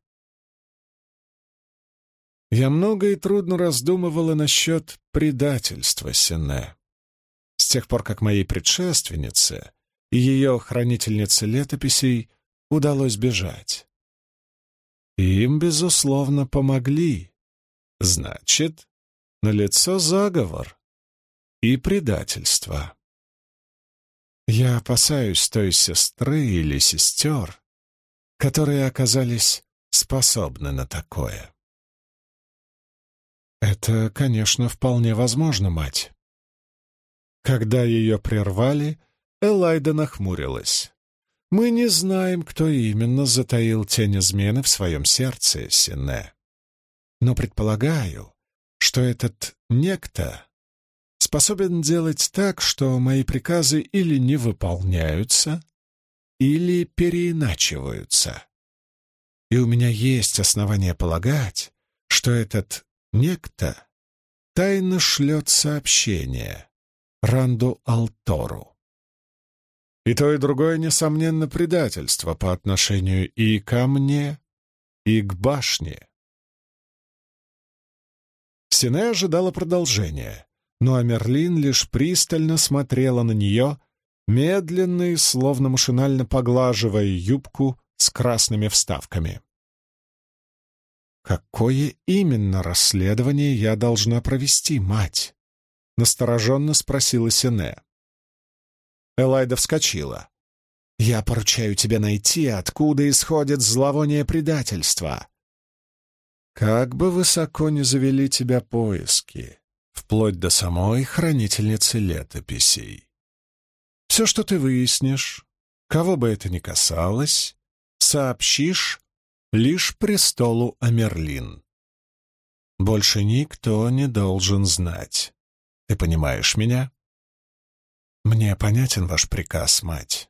Я много и трудно раздумывала насчет предательства Сине. С тех пор, как моей предшественнице и ее хранительнице летописей удалось бежать. Им, безусловно, помогли. Значит, налицо заговор и предательство. Я опасаюсь той сестры или сестер, которые оказались способны на такое. Это, конечно, вполне возможно, мать. Когда ее прервали, Элайда нахмурилась. Мы не знаем, кто именно затаил тень измены в своем сердце, Сине. Но предполагаю, что этот некто способен делать так, что мои приказы или не выполняются, или переиначиваются. И у меня есть основания полагать, что этот Некто тайно шлет сообщение Ранду Алтору. И то, и другое, несомненно, предательство по отношению и ко мне, и к башне. Сине ожидала продолжения, но Амерлин лишь пристально смотрела на нее, медленно и словно машинально поглаживая юбку с красными вставками. «Какое именно расследование я должна провести, мать?» — настороженно спросила Сене. Элайда вскочила. «Я поручаю тебе найти, откуда исходит зловоние предательства». «Как бы высоко ни завели тебя поиски, вплоть до самой хранительницы летописей. Все, что ты выяснишь, кого бы это ни касалось, сообщишь лишь престолу Амерлин. Больше никто не должен знать. Ты понимаешь меня? Мне понятен ваш приказ, мать.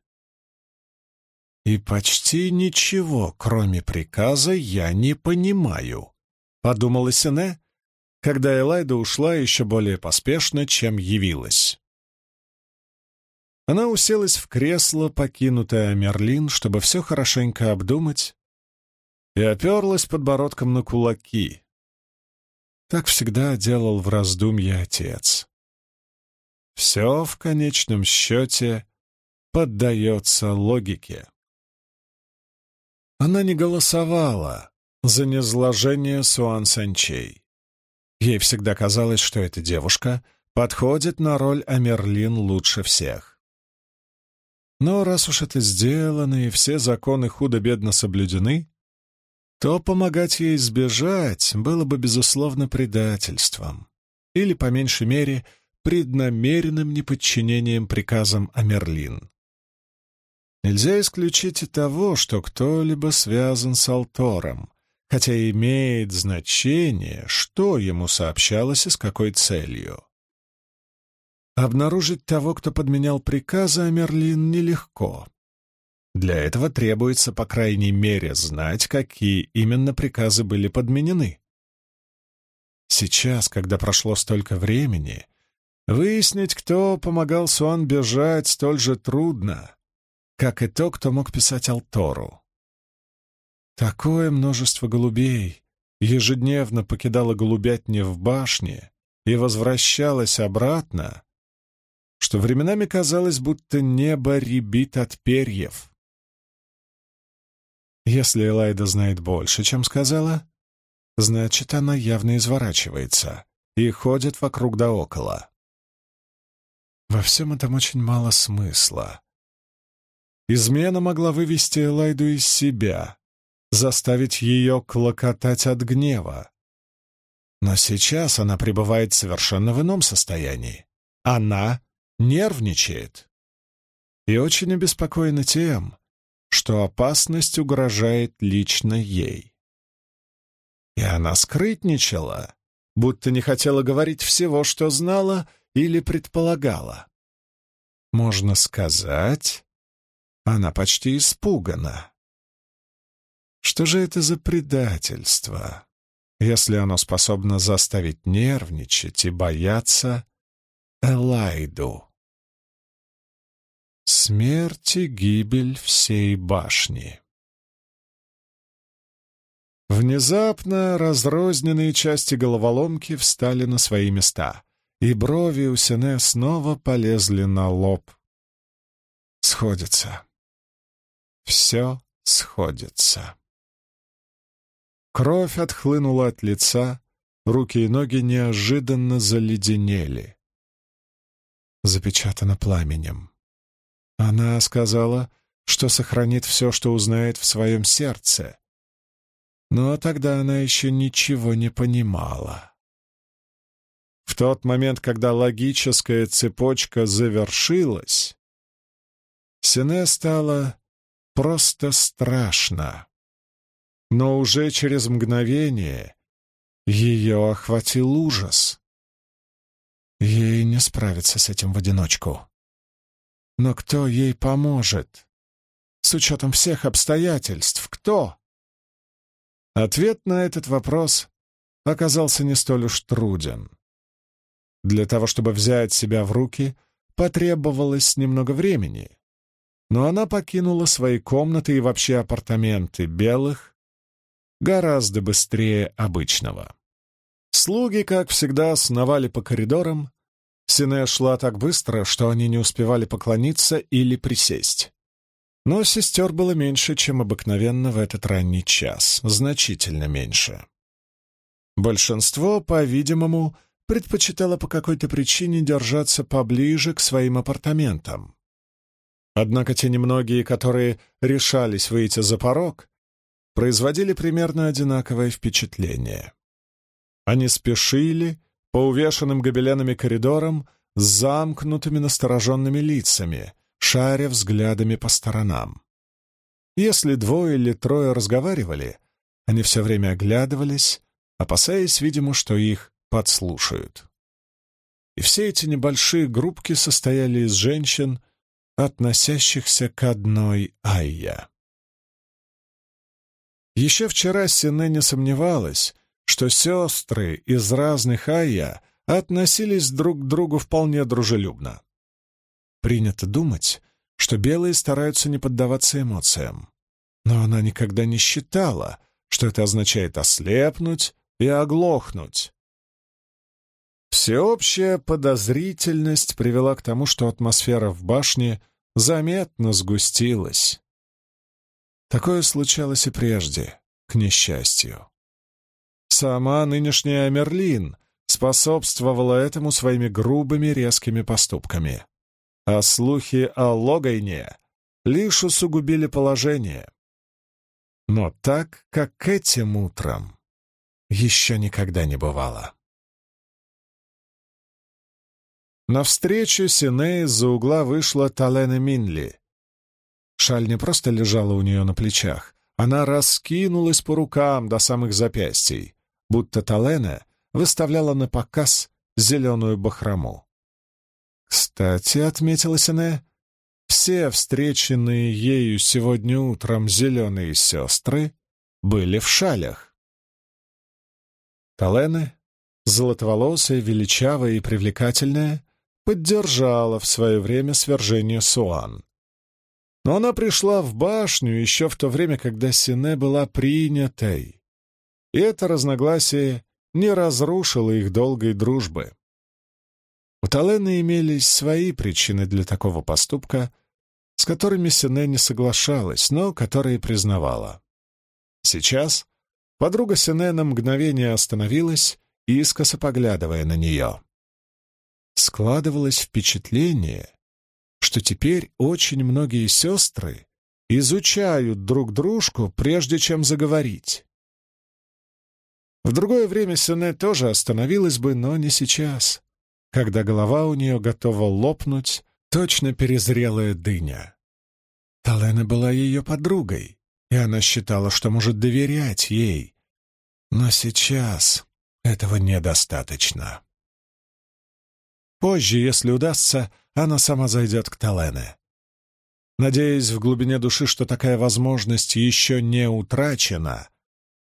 И почти ничего, кроме приказа, я не понимаю, — подумала Сене, когда Элайда ушла еще более поспешно, чем явилась. Она уселась в кресло, покинутое Мерлин, чтобы все хорошенько обдумать и оперлась подбородком на кулаки. Так всегда делал в раздумье отец. Все в конечном счете поддается логике. Она не голосовала за низложение Суан Санчей. Ей всегда казалось, что эта девушка подходит на роль Амерлин лучше всех. Но раз уж это сделано и все законы худо-бедно соблюдены, то помогать ей сбежать было бы, безусловно, предательством или, по меньшей мере, преднамеренным неподчинением приказам Амерлин. Нельзя исключить и того, что кто-либо связан с Алтором, хотя имеет значение, что ему сообщалось и с какой целью. Обнаружить того, кто подменял приказы Амерлин, нелегко. Для этого требуется, по крайней мере, знать, какие именно приказы были подменены. Сейчас, когда прошло столько времени, выяснить, кто помогал Суан бежать, столь же трудно, как и то, кто мог писать Алтору. Такое множество голубей ежедневно покидало голубятни в башне и возвращалось обратно, что временами казалось, будто небо рябит от перьев. Если Элайда знает больше, чем сказала, значит, она явно изворачивается и ходит вокруг да около. Во всем этом очень мало смысла. Измена могла вывести Элайду из себя, заставить ее клокотать от гнева. Но сейчас она пребывает совершенно в ином состоянии. Она нервничает и очень обеспокоена тем, что опасность угрожает лично ей. И она скрытничала, будто не хотела говорить всего, что знала или предполагала. Можно сказать, она почти испугана. Что же это за предательство, если оно способно заставить нервничать и бояться Элайду? Смерть и гибель всей башни. Внезапно разрозненные части головоломки встали на свои места, и брови у Сене снова полезли на лоб. Сходится. Все сходится. Кровь отхлынула от лица, руки и ноги неожиданно заледенели. Запечатано пламенем. Она сказала, что сохранит все, что узнает в своем сердце. Но тогда она еще ничего не понимала. В тот момент, когда логическая цепочка завершилась, Сине стало просто страшно но уже через мгновение ее охватил ужас. Ей не справиться с этим в одиночку. Но кто ей поможет? С учетом всех обстоятельств, кто? Ответ на этот вопрос оказался не столь уж труден. Для того, чтобы взять себя в руки, потребовалось немного времени. Но она покинула свои комнаты и вообще апартаменты белых, гораздо быстрее обычного. Слуги, как всегда, сновали по коридорам. Сине шла так быстро, что они не успевали поклониться или присесть. Но сестер было меньше, чем обыкновенно в этот ранний час, значительно меньше. Большинство, по-видимому, предпочитало по какой-то причине держаться поближе к своим апартаментам. Однако те немногие, которые решались выйти за порог, производили примерно одинаковое впечатление. Они спешили по увешанным гобеленами коридорам с замкнутыми настороженными лицами, шаря взглядами по сторонам. Если двое или трое разговаривали, они все время оглядывались, опасаясь, видимо, что их подслушают. И все эти небольшие группки состояли из женщин, относящихся к одной Айя. Еще вчера Сине не сомневалась, что сестры из разных Айя относились друг к другу вполне дружелюбно. Принято думать, что белые стараются не поддаваться эмоциям. Но она никогда не считала, что это означает ослепнуть и оглохнуть. Всеобщая подозрительность привела к тому, что атмосфера в башне заметно сгустилась. Такое случалось и прежде, к несчастью. Сама нынешняя Мерлин способствовала этому своими грубыми резкими поступками, а слухи о Логайне лишь усугубили положение. Но так, как этим утром, еще никогда не бывало. Навстречу Сине из-за угла вышла Талена Минли, Шаль не просто лежала у нее на плечах, она раскинулась по рукам до самых запястий, будто Талена выставляла на показ зеленую бахрому. Кстати, отметила Сине, все встреченные ею сегодня утром зеленые сестры были в шалях. Талена, золотоволосая, величавая и привлекательная, поддержала в свое время свержение Суан, Но она пришла в башню еще в то время, когда Сине была принятой, и это разногласие не разрушило их долгой дружбы. У Талены имелись свои причины для такого поступка, с которыми Сине не соглашалась, но которые признавала. Сейчас подруга Сине на мгновение остановилась, искоса поглядывая на нее. Складывалось впечатление, что теперь очень многие сестры изучают друг дружку, прежде чем заговорить. В другое время Сене тоже остановилась бы, но не сейчас, когда голова у нее готова лопнуть, точно перезрелая дыня. Талена была ее подругой, и она считала, что может доверять ей. Но сейчас этого недостаточно. Позже, если удастся, она сама зайдет к Талене. Надеясь в глубине души, что такая возможность еще не утрачена,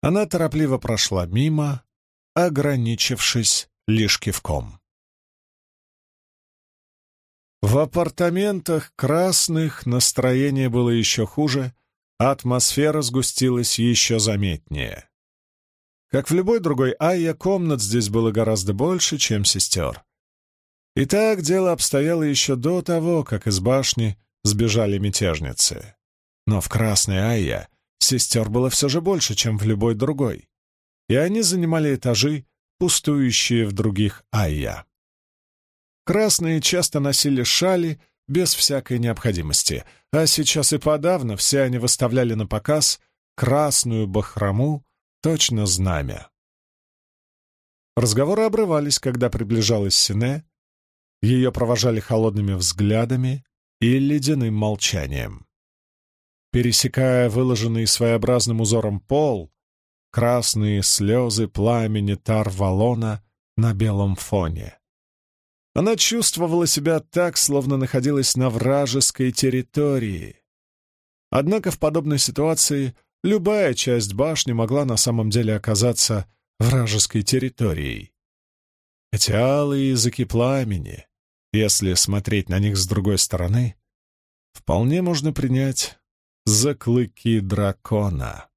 она торопливо прошла мимо, ограничившись лишь кивком. В апартаментах красных настроение было еще хуже, атмосфера сгустилась еще заметнее. Как в любой другой Айя, комнат здесь было гораздо больше, чем сестер. И так дело обстояло еще до того, как из башни сбежали мятежницы. Но в Красной Айя сестер было все же больше, чем в любой другой, и они занимали этажи, пустующие в других Айя. Красные часто носили шали без всякой необходимости, а сейчас и подавно все они выставляли на показ красную бахрому, точно знамя. Разговоры обрывались, когда приближалась Сине, ее провожали холодными взглядами и ледяным молчанием. Пересекая выложенный своеобразным узором пол, красные слезы пламени Тар-Валона на белом фоне. Она чувствовала себя так, словно находилась на вражеской территории. Однако в подобной ситуации любая часть башни могла на самом деле оказаться вражеской территорией. Эти алые языки пламени, если смотреть на них с другой стороны, вполне можно принять за клыки дракона.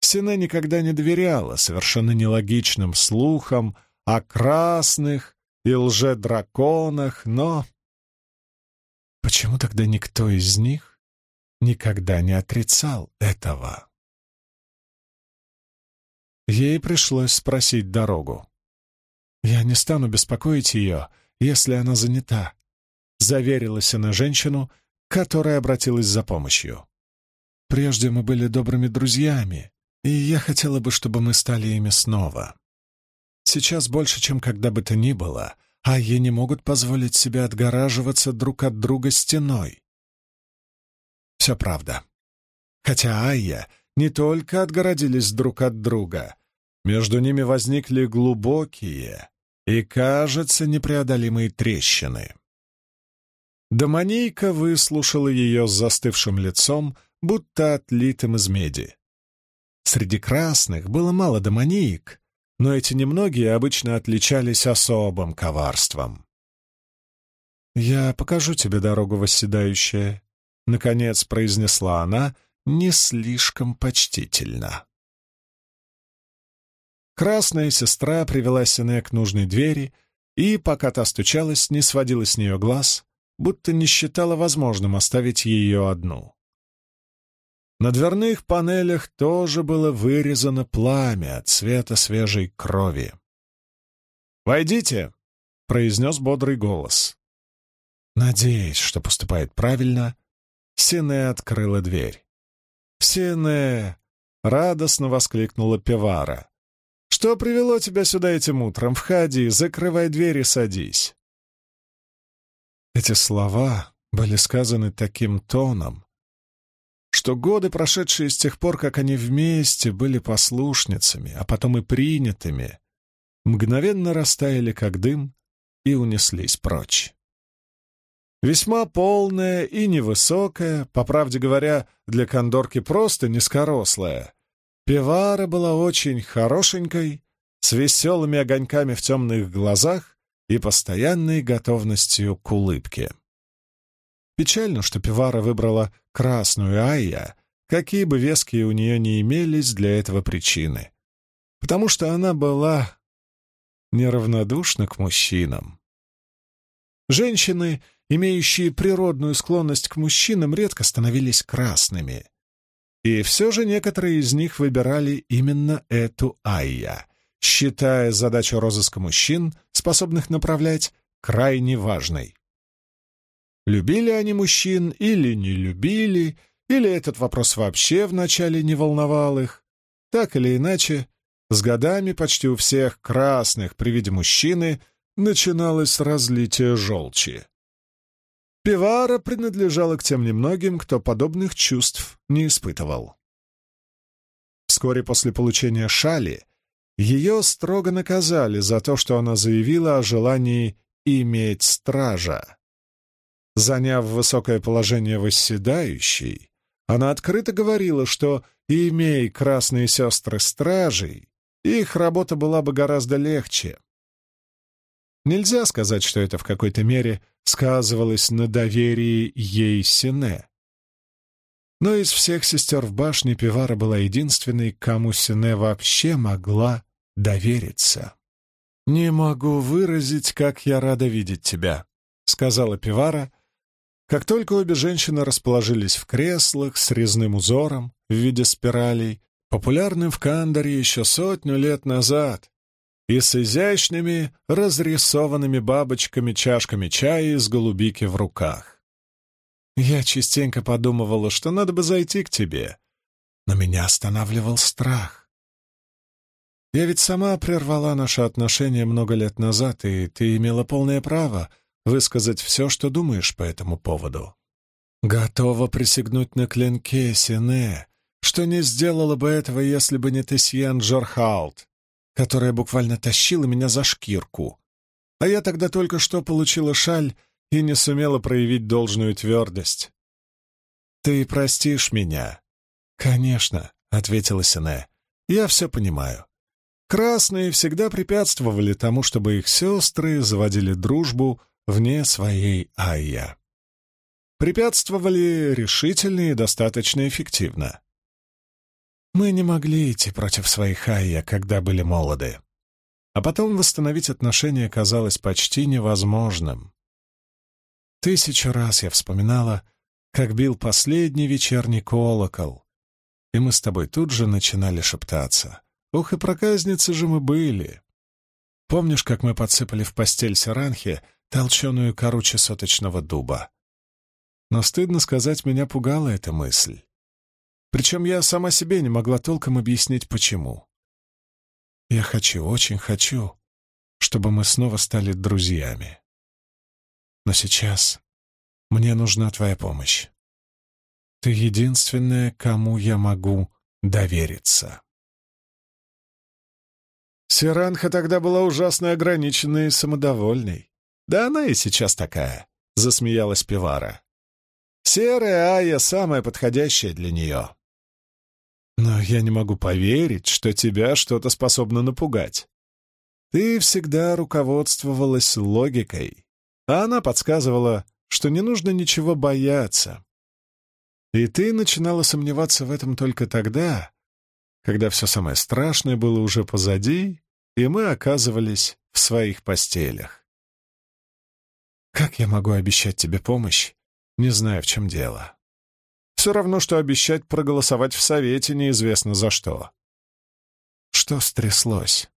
Сина никогда не доверяла совершенно нелогичным слухам о красных и лже-драконах, но... Почему тогда никто из них никогда не отрицал этого? Ей пришлось спросить дорогу. «Я не стану беспокоить ее, если она занята», — заверилась она женщину, которая обратилась за помощью. «Прежде мы были добрыми друзьями, и я хотела бы, чтобы мы стали ими снова. Сейчас больше, чем когда бы то ни было, а ей не могут позволить себе отгораживаться друг от друга стеной. Все правда. Хотя Айя не только отгородились друг от друга, между ними возникли глубокие, и, кажется, непреодолимые трещины. Домонейка выслушала ее с застывшим лицом, будто отлитым из меди. Среди красных было мало домонеек, но эти немногие обычно отличались особым коварством. «Я покажу тебе дорогу восседающая», — наконец произнесла она не слишком почтительно. Красная сестра привела Сине к нужной двери и, пока та стучалась, не сводила с нее глаз, будто не считала возможным оставить ее одну. На дверных панелях тоже было вырезано пламя цвета свежей крови. «Войдите!» — произнес бодрый голос. Надеясь, что поступает правильно, Сине открыла дверь. «Сине!» — радостно воскликнула Певара. Что привело тебя сюда этим утром? Входи, закрывай дверь и садись. Эти слова были сказаны таким тоном, что годы, прошедшие с тех пор, как они вместе были послушницами, а потом и принятыми, мгновенно растаяли, как дым, и унеслись прочь. Весьма полная и невысокая, по правде говоря, для кондорки просто низкорослая, Певара была очень хорошенькой, с веселыми огоньками в темных глазах и постоянной готовностью к улыбке. Печально, что Пивара выбрала красную Айя, какие бы веские у нее не имелись для этого причины. Потому что она была неравнодушна к мужчинам. Женщины, имеющие природную склонность к мужчинам, редко становились красными. И все же некоторые из них выбирали именно эту Айя, считая задачу розыска мужчин, способных направлять, крайне важной. Любили они мужчин или не любили, или этот вопрос вообще вначале не волновал их. Так или иначе, с годами почти у всех красных при виде мужчины начиналось разлитие желчи. Пивара принадлежала к тем немногим, кто подобных чувств не испытывал. Вскоре после получения шали ее строго наказали за то, что она заявила о желании иметь стража. Заняв высокое положение восседающей, она открыто говорила, что, имей красные сестры стражей, их работа была бы гораздо легче. Нельзя сказать, что это в какой-то мере сказывалось на доверии ей Сине. Но из всех сестер в башне Пивара была единственной, кому Сине вообще могла довериться. «Не могу выразить, как я рада видеть тебя», — сказала Пивара, как только обе женщины расположились в креслах с резным узором в виде спиралей, популярным в Кандаре еще сотню лет назад, и с изящными, разрисованными бабочками чашками чая из голубики в руках. Я частенько подумывала, что надо бы зайти к тебе, но меня останавливал страх. Я ведь сама прервала наши отношения много лет назад, и ты имела полное право высказать все, что думаешь по этому поводу. Готова присягнуть на клинке, Сине, что не сделала бы этого, если бы не Тесьен Джорхалт, которая буквально тащила меня за шкирку. А я тогда только что получила шаль и не сумела проявить должную твердость. «Ты простишь меня?» «Конечно», — ответила Сине. «Я все понимаю. Красные всегда препятствовали тому, чтобы их сестры заводили дружбу вне своей Айя. Препятствовали решительно и достаточно эффективно. Мы не могли идти против своих Айя, когда были молоды. А потом восстановить отношения казалось почти невозможным. Тысячу раз я вспоминала, как бил последний вечерний колокол, и мы с тобой тут же начинали шептаться. Ох, и проказницы же мы были! Помнишь, как мы подсыпали в постель Саранхи толченую кору чесоточного дуба? Но, стыдно сказать, меня пугала эта мысль. Причем я сама себе не могла толком объяснить, почему. Я хочу, очень хочу, чтобы мы снова стали друзьями. Но сейчас мне нужна твоя помощь. Ты единственная, кому я могу довериться. Сиранха тогда была ужасно ограниченной и самодовольной. Да она и сейчас такая, — засмеялась Пивара. Серая Ая — самая подходящая для нее. Но я не могу поверить, что тебя что-то способно напугать. Ты всегда руководствовалась логикой, а она подсказывала, что не нужно ничего бояться. И ты начинала сомневаться в этом только тогда, когда все самое страшное было уже позади, и мы оказывались в своих постелях. Как я могу обещать тебе помощь, не зная, в чем дело? Все равно, что обещать проголосовать в Совете неизвестно за что. Что стряслось?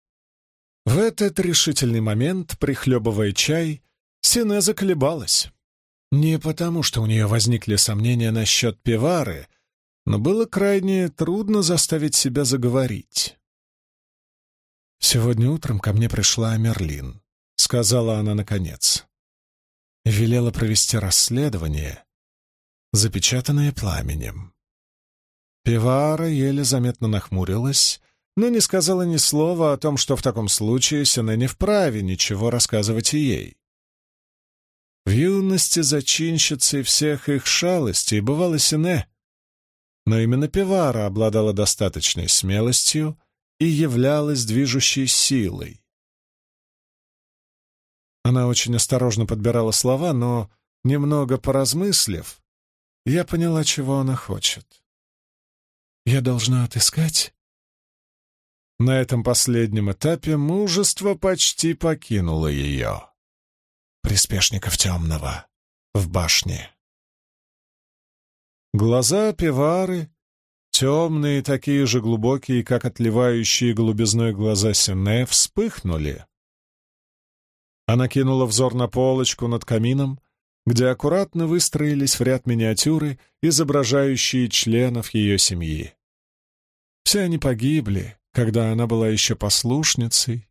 В этот решительный момент, прихлебывая чай, Сине заколебалась. Не потому, что у нее возникли сомнения насчет пивары, но было крайне трудно заставить себя заговорить. «Сегодня утром ко мне пришла Мерлин», — сказала она наконец. Велела провести расследование запечатанное пламенем. Пивара еле заметно нахмурилась, но не сказала ни слова о том, что в таком случае Сене не вправе ничего рассказывать и ей. В юности зачинщицей всех их шалостей бывала Сене, но именно Пивара обладала достаточной смелостью и являлась движущей силой. Она очень осторожно подбирала слова, но немного поразмыслив, я поняла, чего она хочет. «Я должна отыскать?» На этом последнем этапе мужество почти покинуло ее. «Приспешников темного в башне». Глаза пивары, темные, такие же глубокие, как отливающие голубизной глаза Сене, вспыхнули. Она кинула взор на полочку над камином, где аккуратно выстроились в ряд миниатюры, изображающие членов ее семьи. Все они погибли, когда она была еще послушницей.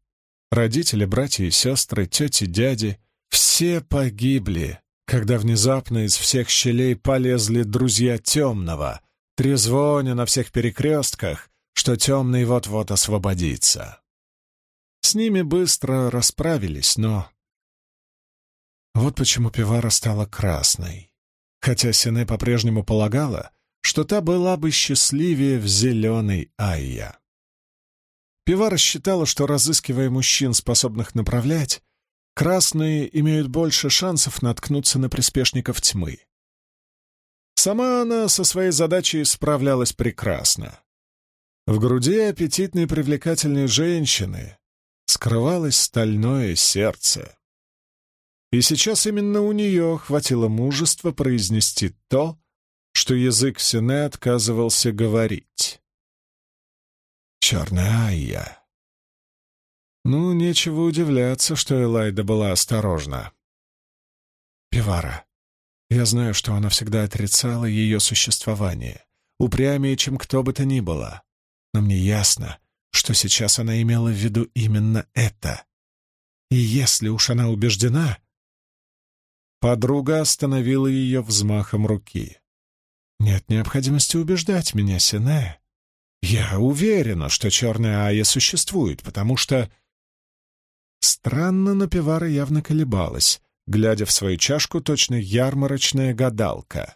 Родители, братья и сестры, тети, дяди — все погибли, когда внезапно из всех щелей полезли друзья темного, трезвоня на всех перекрестках, что темный вот-вот освободится. С ними быстро расправились, но... Вот почему пивара стала красной. Хотя Сине по-прежнему полагала, что та была бы счастливее в зеленой Айя. Пивара считала, что, разыскивая мужчин, способных направлять, красные имеют больше шансов наткнуться на приспешников тьмы. Сама она со своей задачей справлялась прекрасно. В груди аппетитной привлекательной женщины скрывалось стальное сердце. И сейчас именно у нее хватило мужества произнести то, что язык Сине отказывался говорить. «Черная Айя». Ну, нечего удивляться, что Элайда была осторожна. «Пивара, я знаю, что она всегда отрицала ее существование, упрямее, чем кто бы то ни было, но мне ясно, что сейчас она имела в виду именно это. И если уж она убеждена, Подруга остановила ее взмахом руки. «Нет необходимости убеждать меня, Сине. Я уверена, что черная Ая существует, потому что...» Странно, но Пивара явно колебалась, глядя в свою чашку точно ярмарочная гадалка.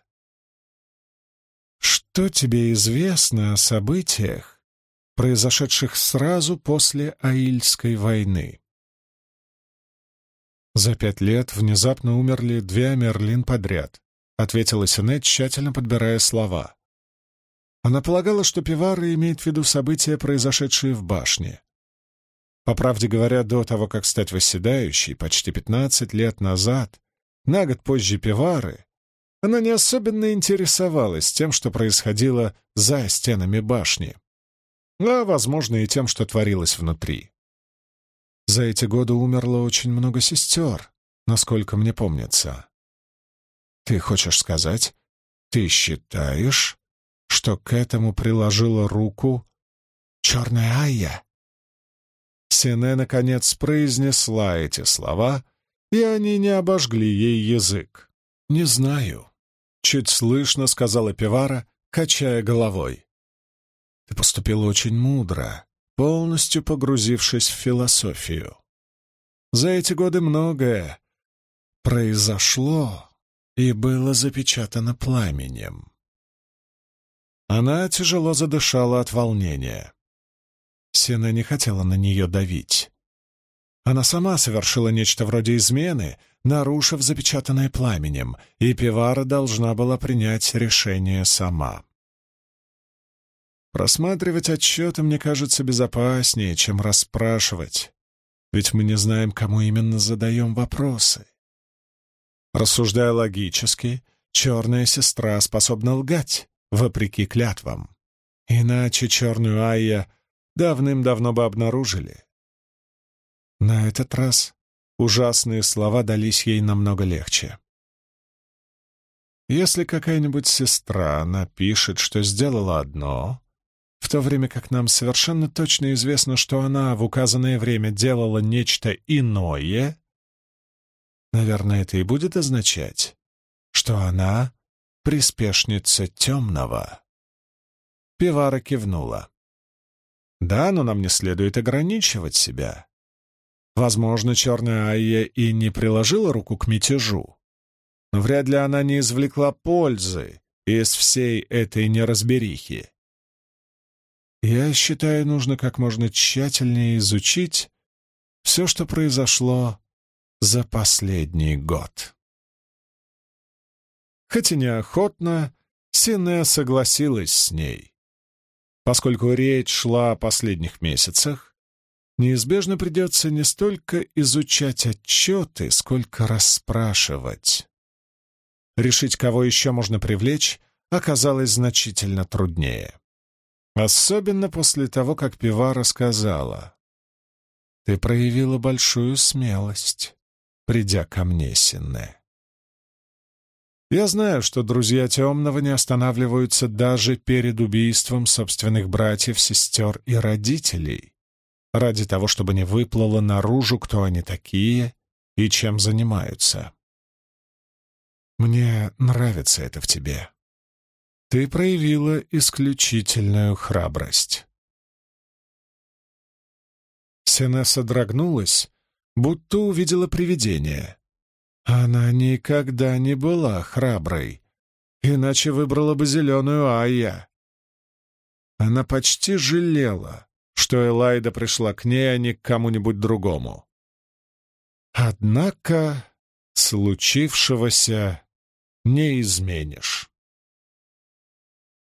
«Что тебе известно о событиях, произошедших сразу после Аильской войны?» «За пять лет внезапно умерли две Мерлин подряд», — ответила Синет, тщательно подбирая слова. Она полагала, что Пивара имеет в виду события, произошедшие в башне. По правде говоря, до того, как стать восседающей, почти пятнадцать лет назад, на год позже Пивары, она не особенно интересовалась тем, что происходило за стенами башни, а, возможно, и тем, что творилось внутри. За эти годы умерло очень много сестер, насколько мне помнится. Ты хочешь сказать, ты считаешь, что к этому приложила руку черная Айя? Сене, наконец, произнесла эти слова, и они не обожгли ей язык. «Не знаю», — чуть слышно сказала Пивара, качая головой. «Ты поступила очень мудро, полностью погрузившись в философию. За эти годы многое произошло и было запечатано пламенем. Она тяжело задышала от волнения. Сена не хотела на нее давить. Она сама совершила нечто вроде измены, нарушив запечатанное пламенем, и Пивара должна была принять решение сама. Просматривать отчеты мне кажется безопаснее, чем расспрашивать, ведь мы не знаем, кому именно задаем вопросы. Рассуждая логически, черная сестра способна лгать, вопреки клятвам. Иначе черную Айя давным-давно бы обнаружили. На этот раз ужасные слова дались ей намного легче. Если какая-нибудь сестра напишет, что сделала одно, в то время как нам совершенно точно известно, что она в указанное время делала нечто иное, наверное, это и будет означать, что она приспешница темного. Пивара кивнула. Да, но нам не следует ограничивать себя. Возможно, черная Айя и не приложила руку к мятежу, но вряд ли она не извлекла пользы из всей этой неразберихи. Я считаю, нужно как можно тщательнее изучить все, что произошло за последний год. Хоть и неохотно, Сине согласилась с ней. Поскольку речь шла о последних месяцах, неизбежно придется не столько изучать отчеты, сколько расспрашивать. Решить, кого еще можно привлечь, оказалось значительно труднее. Особенно после того, как Пива рассказала. «Ты проявила большую смелость, придя ко мне, Синне. Я знаю, что друзья Темного не останавливаются даже перед убийством собственных братьев, сестер и родителей, ради того, чтобы не выплыло наружу, кто они такие и чем занимаются. Мне нравится это в тебе. Ты проявила исключительную храбрость. Сенесса дрогнулась, будто увидела привидение. Она никогда не была храброй, иначе выбрала бы зеленую Айя. Она почти жалела, что Элайда пришла к ней, а не к кому-нибудь другому. Однако случившегося не изменишь.